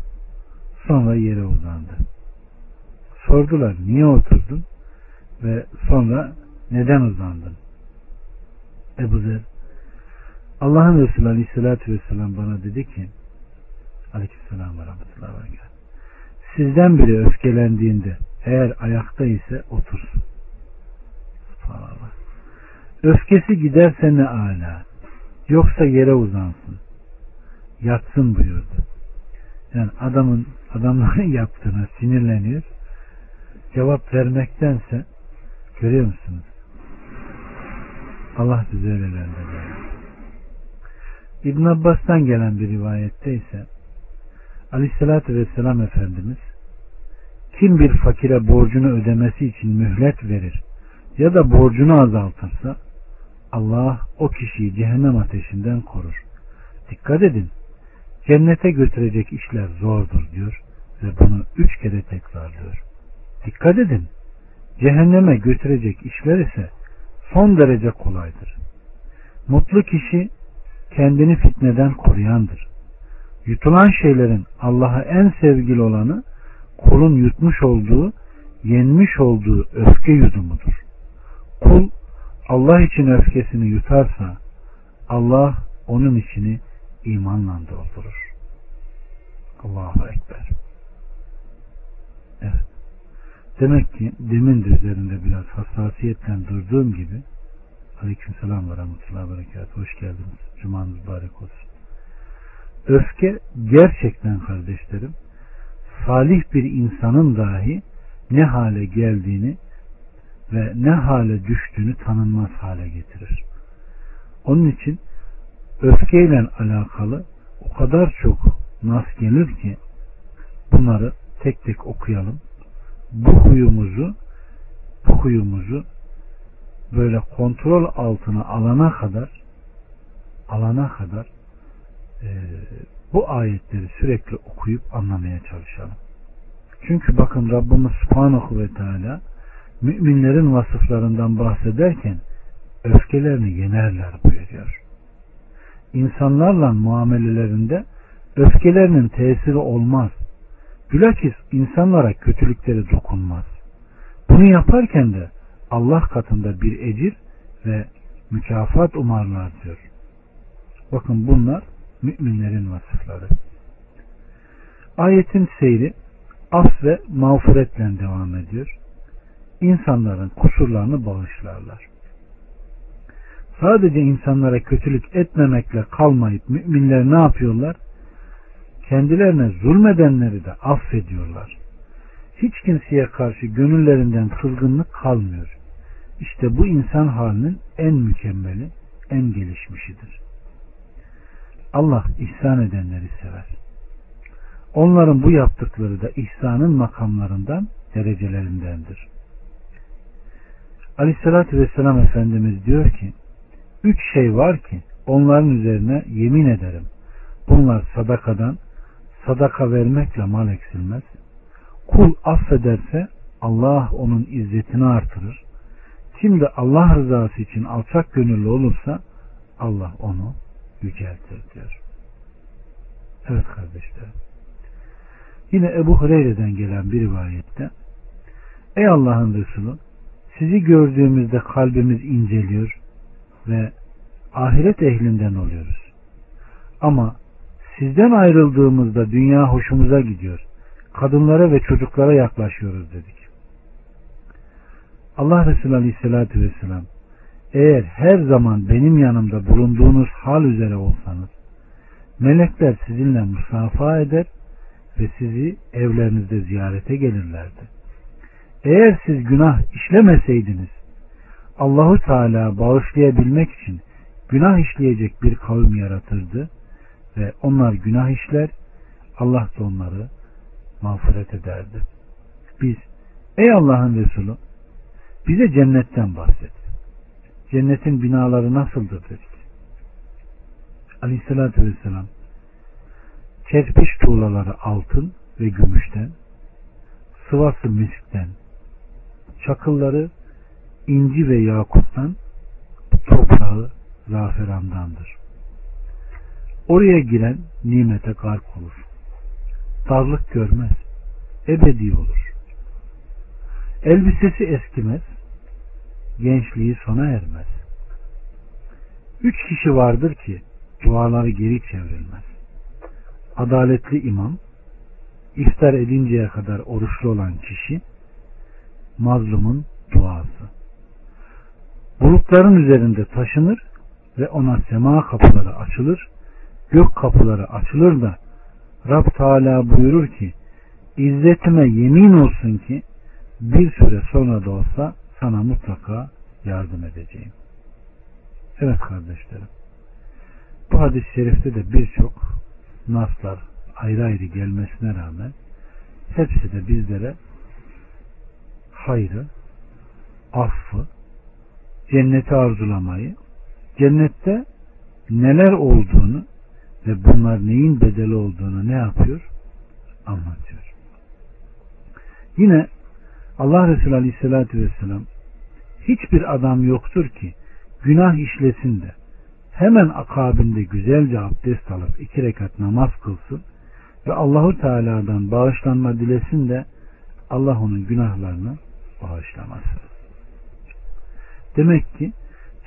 Sonra yere uzandı. Sordular niye oturdun? Ve sonra neden uzandın? Ebu Zer Allah'ın Resulü Aleyhisselatü Vesselam bana dedi ki Aleykümselam ve Rahmetullahi ve Sizden biri öfkelendiğinde eğer ayakta ise otursun. Subhanallah. Öfkesi giderse ne ala. Yoksa yere uzansın. Yatsın buyurdu. Yani adamın adamların yaptığına sinirleniyor. Cevap vermektense görüyor musunuz? Allah bize öylelerden İbn Abbas'tan gelen bir rivayette ise Aleyhisselatü Vesselam Efendimiz kim bir fakire borcunu ödemesi için mühlet verir ya da borcunu azaltırsa Allah o kişiyi cehennem ateşinden korur. Dikkat edin. Cennete götürecek işler zordur diyor ve bunu üç kere tekrarlıyor. Dikkat edin. Cehenneme götürecek işler ise son derece kolaydır. Mutlu kişi kendini fitneden koruyandır. Yutulan şeylerin Allah'a en sevgili olanı kulun yutmuş olduğu, yenmiş olduğu öfke yudumudur. Kul Allah için öfkesini yutarsa Allah onun içini imanla doldurur. Allahu Ekber. Evet. Demek ki demin de üzerinde biraz hassasiyetle durduğum gibi Aleyküm selam ve rahmetullahi. Hoş geldiniz. Cumanız mübarek olsun. Öfke gerçekten kardeşlerim salih bir insanın dahi ne hale geldiğini ve ne hale düştüğünü tanınmaz hale getirir. Onun için öfkeyle alakalı o kadar çok nas gelir ki bunları tek tek okuyalım. Bu huyumuzu bu huyumuzu böyle kontrol altına alana kadar alana kadar e, bu ayetleri sürekli okuyup anlamaya çalışalım. Çünkü bakın Rabbimiz Subhanahu ve Teala müminlerin vasıflarından bahsederken öfkelerini yenerler buyuruyor. İnsanlarla muamelelerinde öfkelerinin tesiri olmaz. Bilakis insanlara kötülükleri dokunmaz. Bunu yaparken de Allah katında bir ecir ve mükafat umarlar diyor. Bakın bunlar müminlerin vasıfları. Ayetin seyri af ve mağfiretle devam ediyor. İnsanların kusurlarını bağışlarlar. Sadece insanlara kötülük etmemekle kalmayıp müminler ne yapıyorlar? Kendilerine zulmedenleri de affediyorlar. Hiç kimseye karşı gönüllerinden kızgınlık kalmıyor. İşte bu insan halinin en mükemmeli, en gelişmişidir. Allah ihsan edenleri sever. Onların bu yaptıkları da ihsanın makamlarından, derecelerindendir. Aleyhissalatü Vesselam Efendimiz diyor ki, üç şey var ki onların üzerine yemin ederim. Bunlar sadakadan, sadaka vermekle mal eksilmez. Kul affederse Allah onun izzetini artırır. Kim de Allah rızası için alçak gönüllü olursa Allah onu yüceltir diyor. Evet kardeşlerim. Yine Ebu Hureyre'den gelen bir rivayette Ey Allah'ın Resulü sizi gördüğümüzde kalbimiz inceliyor ve ahiret ehlinden oluyoruz. Ama sizden ayrıldığımızda dünya hoşumuza gidiyor. Kadınlara ve çocuklara yaklaşıyoruz dedik. Allah Resulü Aleyhisselatü Vesselam eğer her zaman benim yanımda bulunduğunuz hal üzere olsanız melekler sizinle musafa eder ve sizi evlerinizde ziyarete gelirlerdi. Eğer siz günah işlemeseydiniz Allahu Teala bağışlayabilmek için günah işleyecek bir kavim yaratırdı ve onlar günah işler Allah da onları mağfiret ederdi. Biz ey Allah'ın Resulü bize cennetten bahset. Cennetin binaları nasıldır dedik. Aleyhissalatü vesselam kerpiç tuğlaları altın ve gümüşten, sıvası miskten, çakılları inci ve yakuttan, toprağı zaferandandır. Oraya giren nimete gark olur. Darlık görmez. Ebedi olur. Elbisesi eskimez. Gençliği sona ermez. Üç kişi vardır ki duaları geri çevrilmez. Adaletli imam, iftar edinceye kadar oruçlu olan kişi, mazlumun duası. Bulutların üzerinde taşınır ve ona sema kapıları açılır, gök kapıları açılır da Rab Teala buyurur ki İzzetime yemin olsun ki bir süre sonra da olsa sana mutlaka yardım edeceğim. Evet kardeşlerim. Bu hadis-i şerifte de birçok naslar ayrı ayrı gelmesine rağmen hepsi de bizlere hayrı, affı, cenneti arzulamayı, cennette neler olduğunu ve bunlar neyin bedeli olduğunu ne yapıyor? Anlatıyor. Yine Allah Resulü Aleyhisselatü Vesselam hiçbir adam yoktur ki günah işlesin de hemen akabinde güzelce abdest alıp iki rekat namaz kılsın ve Allahu Teala'dan bağışlanma dilesin de Allah onun günahlarını bağışlamasın. Demek ki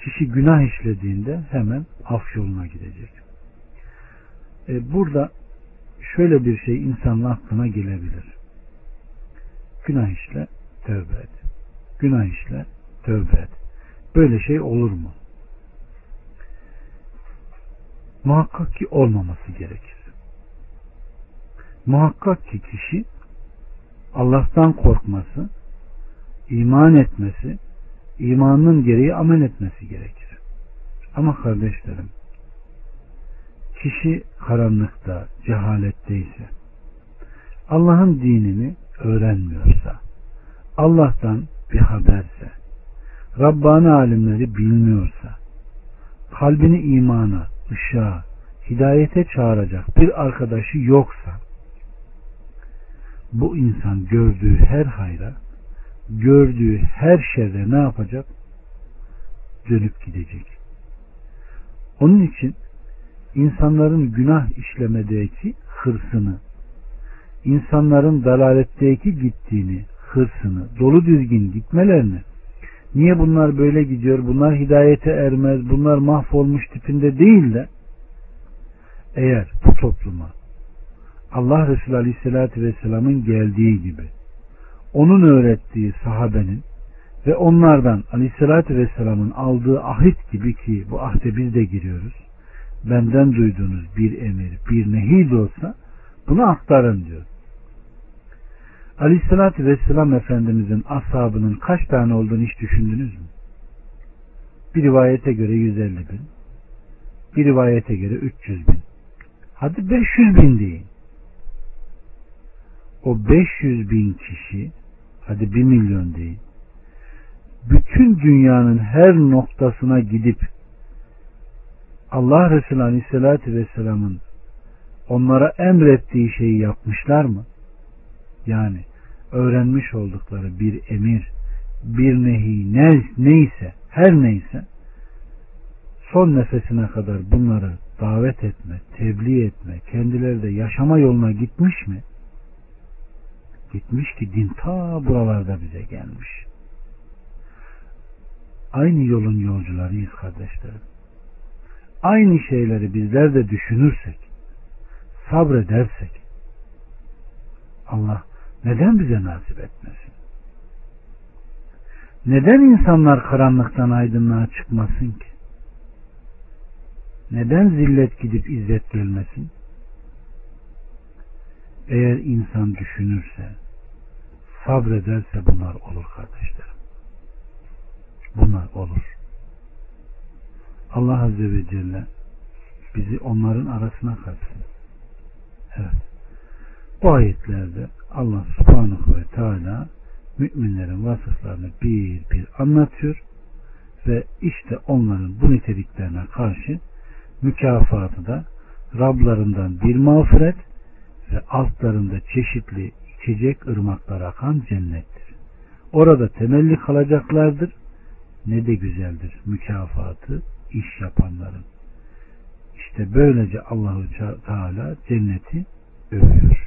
kişi günah işlediğinde hemen af yoluna gidecek. E, burada şöyle bir şey insanın aklına gelebilir. Günah işle, tövbe et. Günah işle, tövbe et. Böyle şey olur mu? Muhakkak ki olmaması gerekir. Muhakkak ki kişi Allah'tan korkması, iman etmesi, imanın gereği amel etmesi gerekir. Ama kardeşlerim, Kişi karanlıkta, cehaletteyse, Allah'ın dinini öğrenmiyorsa, Allah'tan bir haberse, Rabbani alimleri bilmiyorsa, kalbini imana, ışığa, hidayete çağıracak bir arkadaşı yoksa, bu insan gördüğü her hayra, gördüğü her şerde ne yapacak? Dönüp gidecek. Onun için insanların günah işlemedeki hırsını, insanların dalaletteki gittiğini, hırsını, dolu düzgün gitmelerini, niye bunlar böyle gidiyor, bunlar hidayete ermez, bunlar mahvolmuş tipinde değil de, eğer bu topluma Allah Resulü Aleyhisselatü Vesselam'ın geldiği gibi onun öğrettiği sahabenin ve onlardan Aleyhisselatü Vesselam'ın aldığı ahit gibi ki bu ahde biz de giriyoruz. Benden duyduğunuz bir emir, bir nehi de olsa bunu aktarın diyor. Aleyhisselatü Vesselam Efendimizin ashabının kaç tane olduğunu hiç düşündünüz mü? Bir rivayete göre 150 bin, bir rivayete göre 300 bin. Hadi 500 bin deyin. O 500 bin kişi, hadi 1 milyon deyin. Bütün dünyanın her noktasına gidip Allah Resulü Aleyhisselatü Vesselam'ın onlara emrettiği şeyi yapmışlar mı? Yani öğrenmiş oldukları bir emir, bir nehi ne, neyse, her neyse son nefesine kadar bunları davet etme, tebliğ etme, kendileri de yaşama yoluna gitmiş mi? Gitmiş ki din ta buralarda bize gelmiş. Aynı yolun yolcularıyız kardeşlerim. Aynı şeyleri bizler de düşünürsek, sabredersek, Allah neden bize nasip etmesin? Neden insanlar karanlıktan aydınlığa çıkmasın ki? Neden zillet gidip izzet gelmesin? Eğer insan düşünürse, sabrederse bunlar olur kardeşlerim. Bunlar olur. Allah Azze ve Celle bizi onların arasına katsın. Evet. Bu ayetlerde Allah subhanahu ve teala müminlerin vasıflarını bir bir anlatıyor ve işte onların bu niteliklerine karşı mükafatı da Rablarından bir mağfiret ve altlarında çeşitli içecek ırmaklar akan cennettir. Orada temelli kalacaklardır. Ne de güzeldir mükafatı iş yapanların. İşte böylece Allahu Teala cenneti övüyor.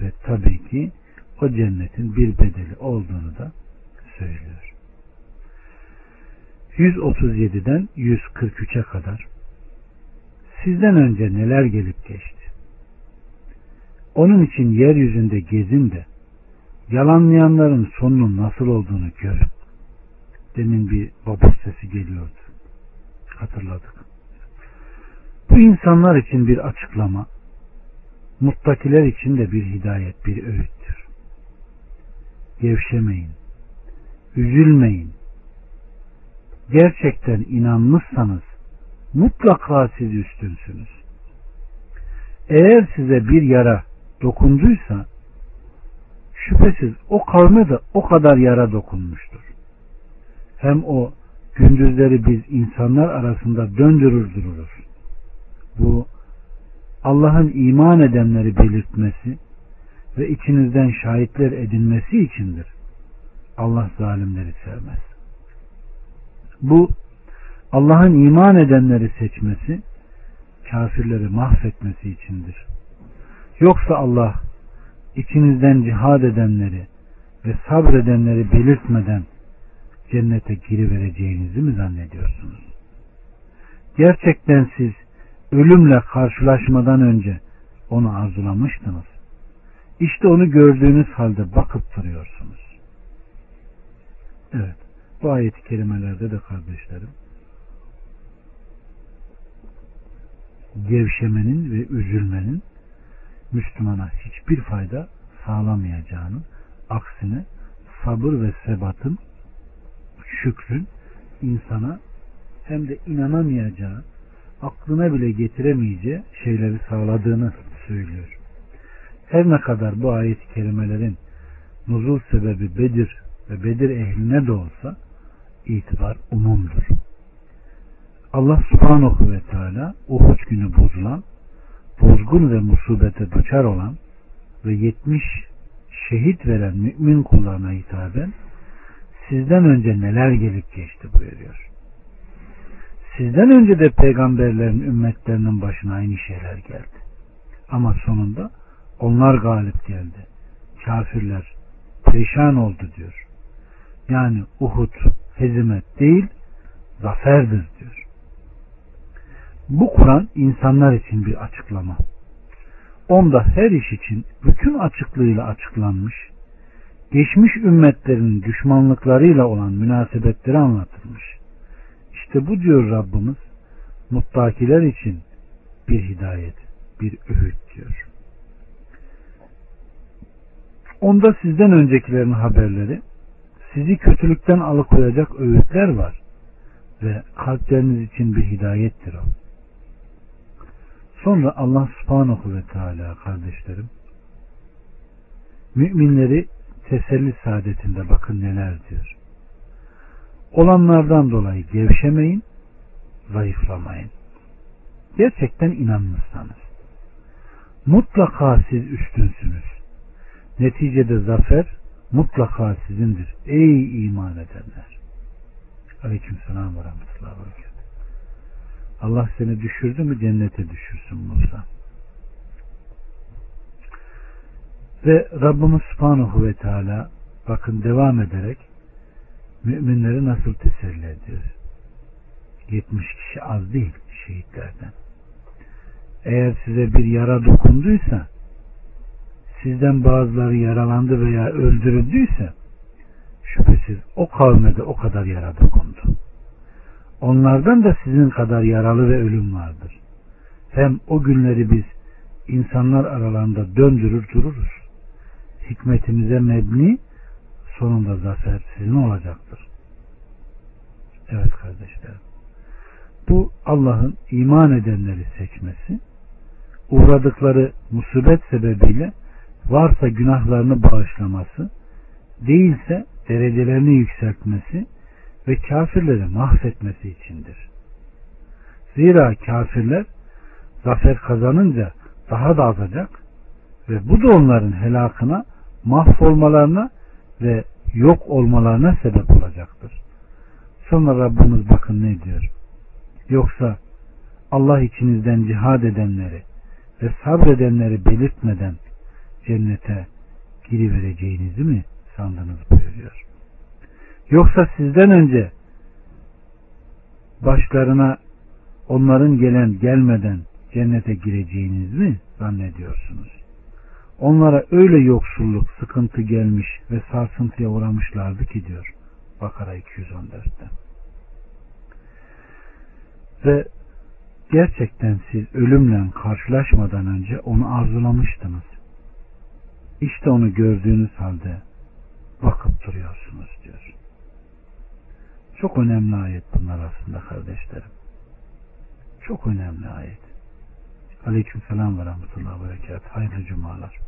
Ve tabii ki o cennetin bir bedeli olduğunu da söylüyor. 137'den 143'e kadar sizden önce neler gelip geçti. Onun için yeryüzünde gezin de yalanlayanların sonunun nasıl olduğunu görün. Demin bir babur sesi geliyordu. Hatırladık. Bu insanlar için bir açıklama, muttakiler için de bir hidayet, bir öğüttür. Gevşemeyin, üzülmeyin. Gerçekten inanmışsanız mutlaka siz üstünsünüz. Eğer size bir yara dokunduysa şüphesiz o kavme de o kadar yara dokunmuştur. Hem o gündüzleri biz insanlar arasında döndürür dururuz. Bu Allah'ın iman edenleri belirtmesi ve içinizden şahitler edinmesi içindir. Allah zalimleri sevmez. Bu Allah'ın iman edenleri seçmesi, kafirleri mahvetmesi içindir. Yoksa Allah içinizden cihad edenleri ve sabredenleri belirtmeden cennete girivereceğinizi mi zannediyorsunuz? Gerçekten siz ölümle karşılaşmadan önce onu arzulamıştınız. İşte onu gördüğünüz halde bakıp duruyorsunuz. Evet. Bu ayet-i kerimelerde de kardeşlerim gevşemenin ve üzülmenin Müslümana hiçbir fayda sağlamayacağını aksine sabır ve sebatın şükrün insana hem de inanamayacağı aklına bile getiremeyeceği şeyleri sağladığını söylüyor. Her ne kadar bu ayet-i kerimelerin nuzul sebebi Bedir ve Bedir ehline de olsa itibar umumdur. Allah subhanahu ve teala Uhud günü bozulan, bozgun ve musibete duçar olan ve 70 şehit veren mümin kullarına hitaben sizden önce neler gelip geçti buyuruyor. Sizden önce de peygamberlerin ümmetlerinin başına aynı şeyler geldi. Ama sonunda onlar galip geldi. Kafirler perişan oldu diyor. Yani Uhud hezimet değil zaferdir diyor. Bu Kur'an insanlar için bir açıklama. Onda her iş için bütün açıklığıyla açıklanmış, geçmiş ümmetlerin düşmanlıklarıyla olan münasebetleri anlatılmış. İşte bu diyor Rabbimiz, muttakiler için bir hidayet, bir öğüt diyor. Onda sizden öncekilerin haberleri, sizi kötülükten alıkoyacak öğütler var ve kalpleriniz için bir hidayettir o. Sonra Allah subhanahu ve teala kardeşlerim müminleri teselli saadetinde bakın neler diyor. Olanlardan dolayı gevşemeyin, zayıflamayın. Gerçekten inanmışsanız. Mutlaka siz üstünsünüz. Neticede zafer mutlaka sizindir. Ey iman edenler. Aleyküm selam ve rahmetullahi ve Allah seni düşürdü mü cennete düşürsün Musa. Ve Rabbimiz Subhanahu ve Teala bakın devam ederek müminleri nasıl teselli ediyor. 70 kişi az değil şehitlerden. Eğer size bir yara dokunduysa sizden bazıları yaralandı veya öldürüldüyse şüphesiz o kavme de o kadar yara dokundu. Onlardan da sizin kadar yaralı ve ölüm vardır. Hem o günleri biz insanlar aralarında döndürür dururuz. Hikmetimize mebni sonunda zafer sizin olacaktır. Evet kardeşlerim. Bu Allah'ın iman edenleri seçmesi, uğradıkları musibet sebebiyle varsa günahlarını bağışlaması, değilse derecelerini yükseltmesi ve kafirleri mahvetmesi içindir. Zira kafirler zafer kazanınca daha da azacak ve bu da onların helakına, mahvolmalarına ve yok olmalarına sebep olacaktır. Sonra Rabbimiz bakın ne diyor. Yoksa Allah içinizden cihad edenleri ve sabredenleri belirtmeden cennete girivereceğinizi mi sandınız buyuruyor. Yoksa sizden önce başlarına onların gelen gelmeden cennete gireceğiniz mi zannediyorsunuz? Onlara öyle yoksulluk, sıkıntı gelmiş ve sarsıntıya uğramışlardı ki diyor Bakara 214'te. Ve gerçekten siz ölümle karşılaşmadan önce onu arzulamıştınız. İşte onu gördüğünüz halde bakıp duruyorsunuz diyor. Çok önemli ayet bunlar aslında kardeşlerim. Çok önemli ayet. Aleyküm selam ve rahmetullahi ve berekat. Hayırlı cumalar.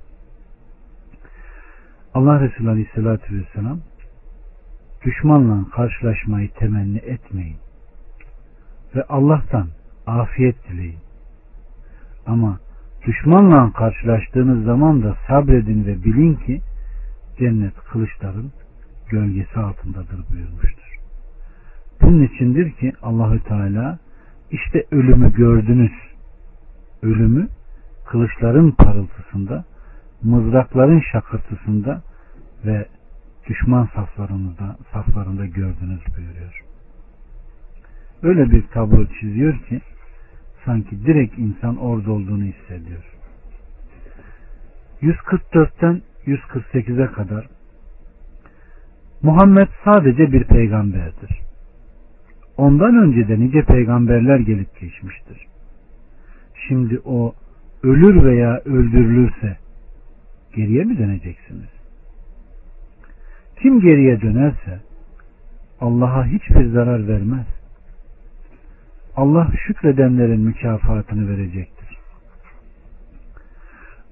Allah Resulü Aleyhisselatü Vesselam düşmanla karşılaşmayı temenni etmeyin. Ve Allah'tan afiyet dileyin. Ama düşmanla karşılaştığınız zaman da sabredin ve bilin ki cennet kılıçların gölgesi altındadır buyurmuştur. Bunun içindir ki Allahü Teala işte ölümü gördünüz. Ölümü kılıçların parıltısında, mızrakların şakırtısında ve düşman saflarında, saflarında gördünüz buyuruyor. Öyle bir tablo çiziyor ki sanki direkt insan orada olduğunu hissediyor. 144'ten 148'e kadar Muhammed sadece bir peygamberdir. Ondan önce de nice peygamberler gelip geçmiştir. Şimdi o ölür veya öldürülürse geriye mi döneceksiniz? Kim geriye dönerse Allah'a hiçbir zarar vermez. Allah şükredenlerin mükafatını verecektir.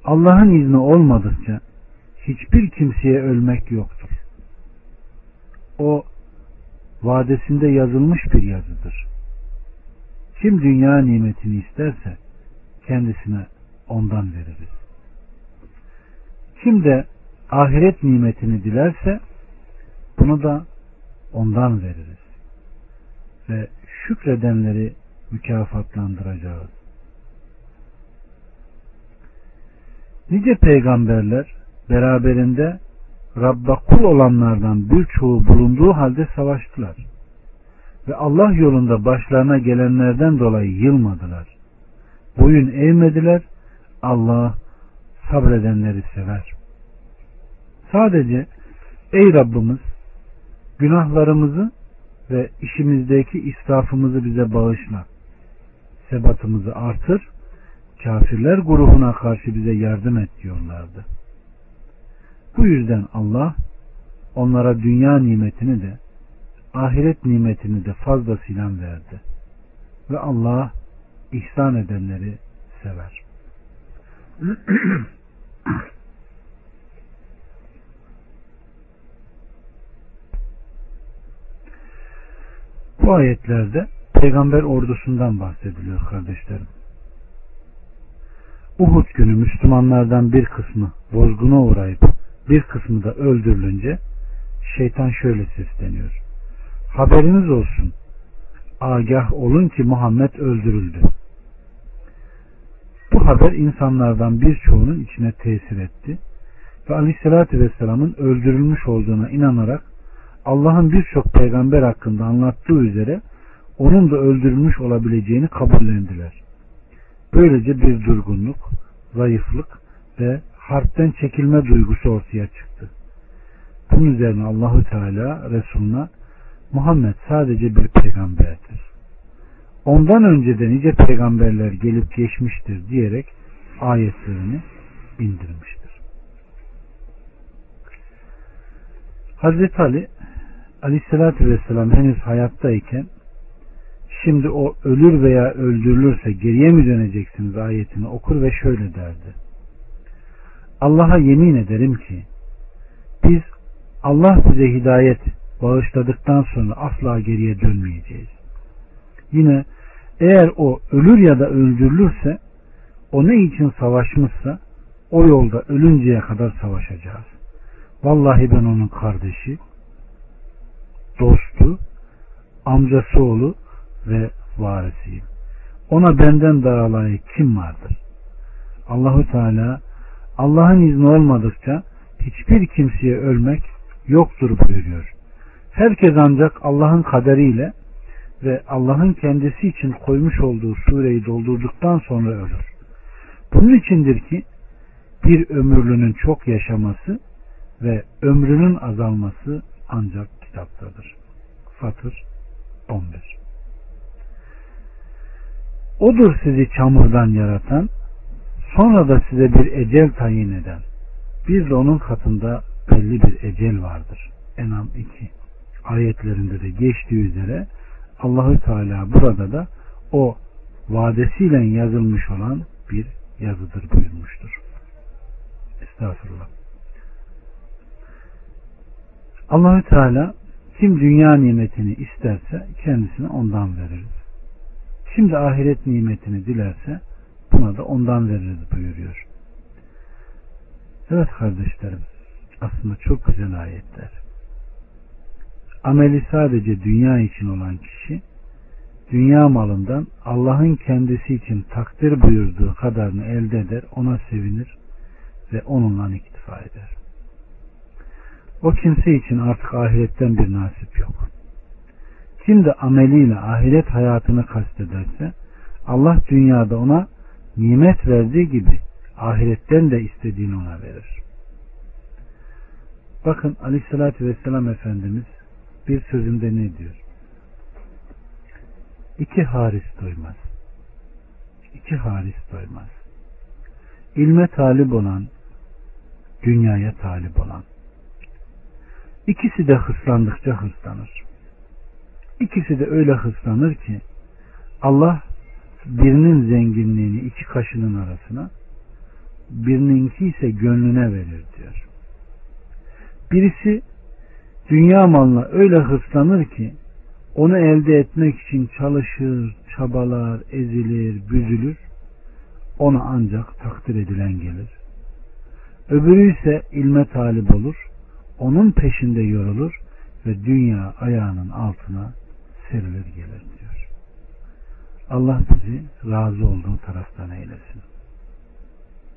Allah'ın izni olmadıkça hiçbir kimseye ölmek yoktur. O vadesinde yazılmış bir yazıdır. Kim dünya nimetini isterse kendisine ondan veririz. Kim de ahiret nimetini dilerse bunu da ondan veririz. Ve şükredenleri mükafatlandıracağız. Nice peygamberler beraberinde Rabba kul olanlardan birçoğu bulunduğu halde savaştılar. Ve Allah yolunda başlarına gelenlerden dolayı yılmadılar. Boyun eğmediler. Allah sabredenleri sever. Sadece ey Rabbimiz günahlarımızı ve işimizdeki israfımızı bize bağışla. Sebatımızı artır. Kafirler grubuna karşı bize yardım et diyorlardı. Bu yüzden Allah onlara dünya nimetini de ahiret nimetini de fazlasıyla verdi. Ve Allah ihsan edenleri sever. Bu ayetlerde peygamber ordusundan bahsediliyor kardeşlerim. Uhud günü Müslümanlardan bir kısmı bozguna uğrayıp bir kısmı da öldürülünce şeytan şöyle sesleniyor. Haberiniz olsun. Agah olun ki Muhammed öldürüldü. Bu haber insanlardan birçoğunun içine tesir etti ve Aleyhisselatü Vesselam'ın öldürülmüş olduğuna inanarak Allah'ın birçok peygamber hakkında anlattığı üzere onun da öldürülmüş olabileceğini kabullendiler. Böylece bir durgunluk, zayıflık ve harpten çekilme duygusu ortaya çıktı. Bunun üzerine Allahu Teala Resuluna Muhammed sadece bir peygamberdir. Ondan önce de nice peygamberler gelip geçmiştir diyerek ayetlerini indirmiştir. Hazreti Ali Aleyhisselatü Vesselam henüz hayattayken şimdi o ölür veya öldürülürse geriye mi döneceksiniz ayetini okur ve şöyle derdi. Allah'a yemin ederim ki biz Allah bize hidayet bağışladıktan sonra asla geriye dönmeyeceğiz. Yine eğer o ölür ya da öldürülürse o ne için savaşmışsa o yolda ölünceye kadar savaşacağız. Vallahi ben onun kardeşi, dostu, amcası oğlu ve varisiyim. Ona benden daha kim vardır? Allahu Teala Allah'ın izni olmadıkça hiçbir kimseye ölmek yoktur buyuruyor. Herkes ancak Allah'ın kaderiyle ve Allah'ın kendisi için koymuş olduğu sureyi doldurduktan sonra ölür. Bunun içindir ki bir ömürlünün çok yaşaması ve ömrünün azalması ancak kitaptadır. Fatır 11 Odur sizi çamurdan yaratan, sonra da size bir ecel tayin eden. Bir de onun katında belli bir ecel vardır. Enam 2 ayetlerinde de geçtiği üzere Allahü Teala burada da o vadesiyle yazılmış olan bir yazıdır buyurmuştur. Estağfurullah. Allahü Teala kim dünya nimetini isterse kendisine ondan veririz. Kim de ahiret nimetini dilerse buna da ondan veririz buyuruyor. Evet kardeşlerim aslında çok güzel ayetler. Ameli sadece dünya için olan kişi dünya malından Allah'ın kendisi için takdir buyurduğu kadarını elde eder, ona sevinir ve onunla iktifa eder. O kimse için artık ahiretten bir nasip yok. Kim de ameliyle ahiret hayatını kastederse Allah dünyada ona nimet verdiği gibi ahiretten de istediğini ona verir. Bakın aleyhissalatü vesselam Efendimiz bir sözünde ne diyor? İki haris doymaz. İki haris doymaz. İlme talip olan, dünyaya talip olan. İkisi de hırslandıkça hırslanır. İkisi de öyle hırslanır ki Allah birinin zenginliğini iki kaşının arasına birininki ise gönlüne verir diyor. Birisi dünya malına öyle hırslanır ki onu elde etmek için çalışır, çabalar, ezilir, büzülür. Ona ancak takdir edilen gelir. Öbürü ise ilme talip olur. Onun peşinde yorulur ve dünya ayağının altına serilir gelir diyor. Allah bizi razı olduğu taraftan eylesin.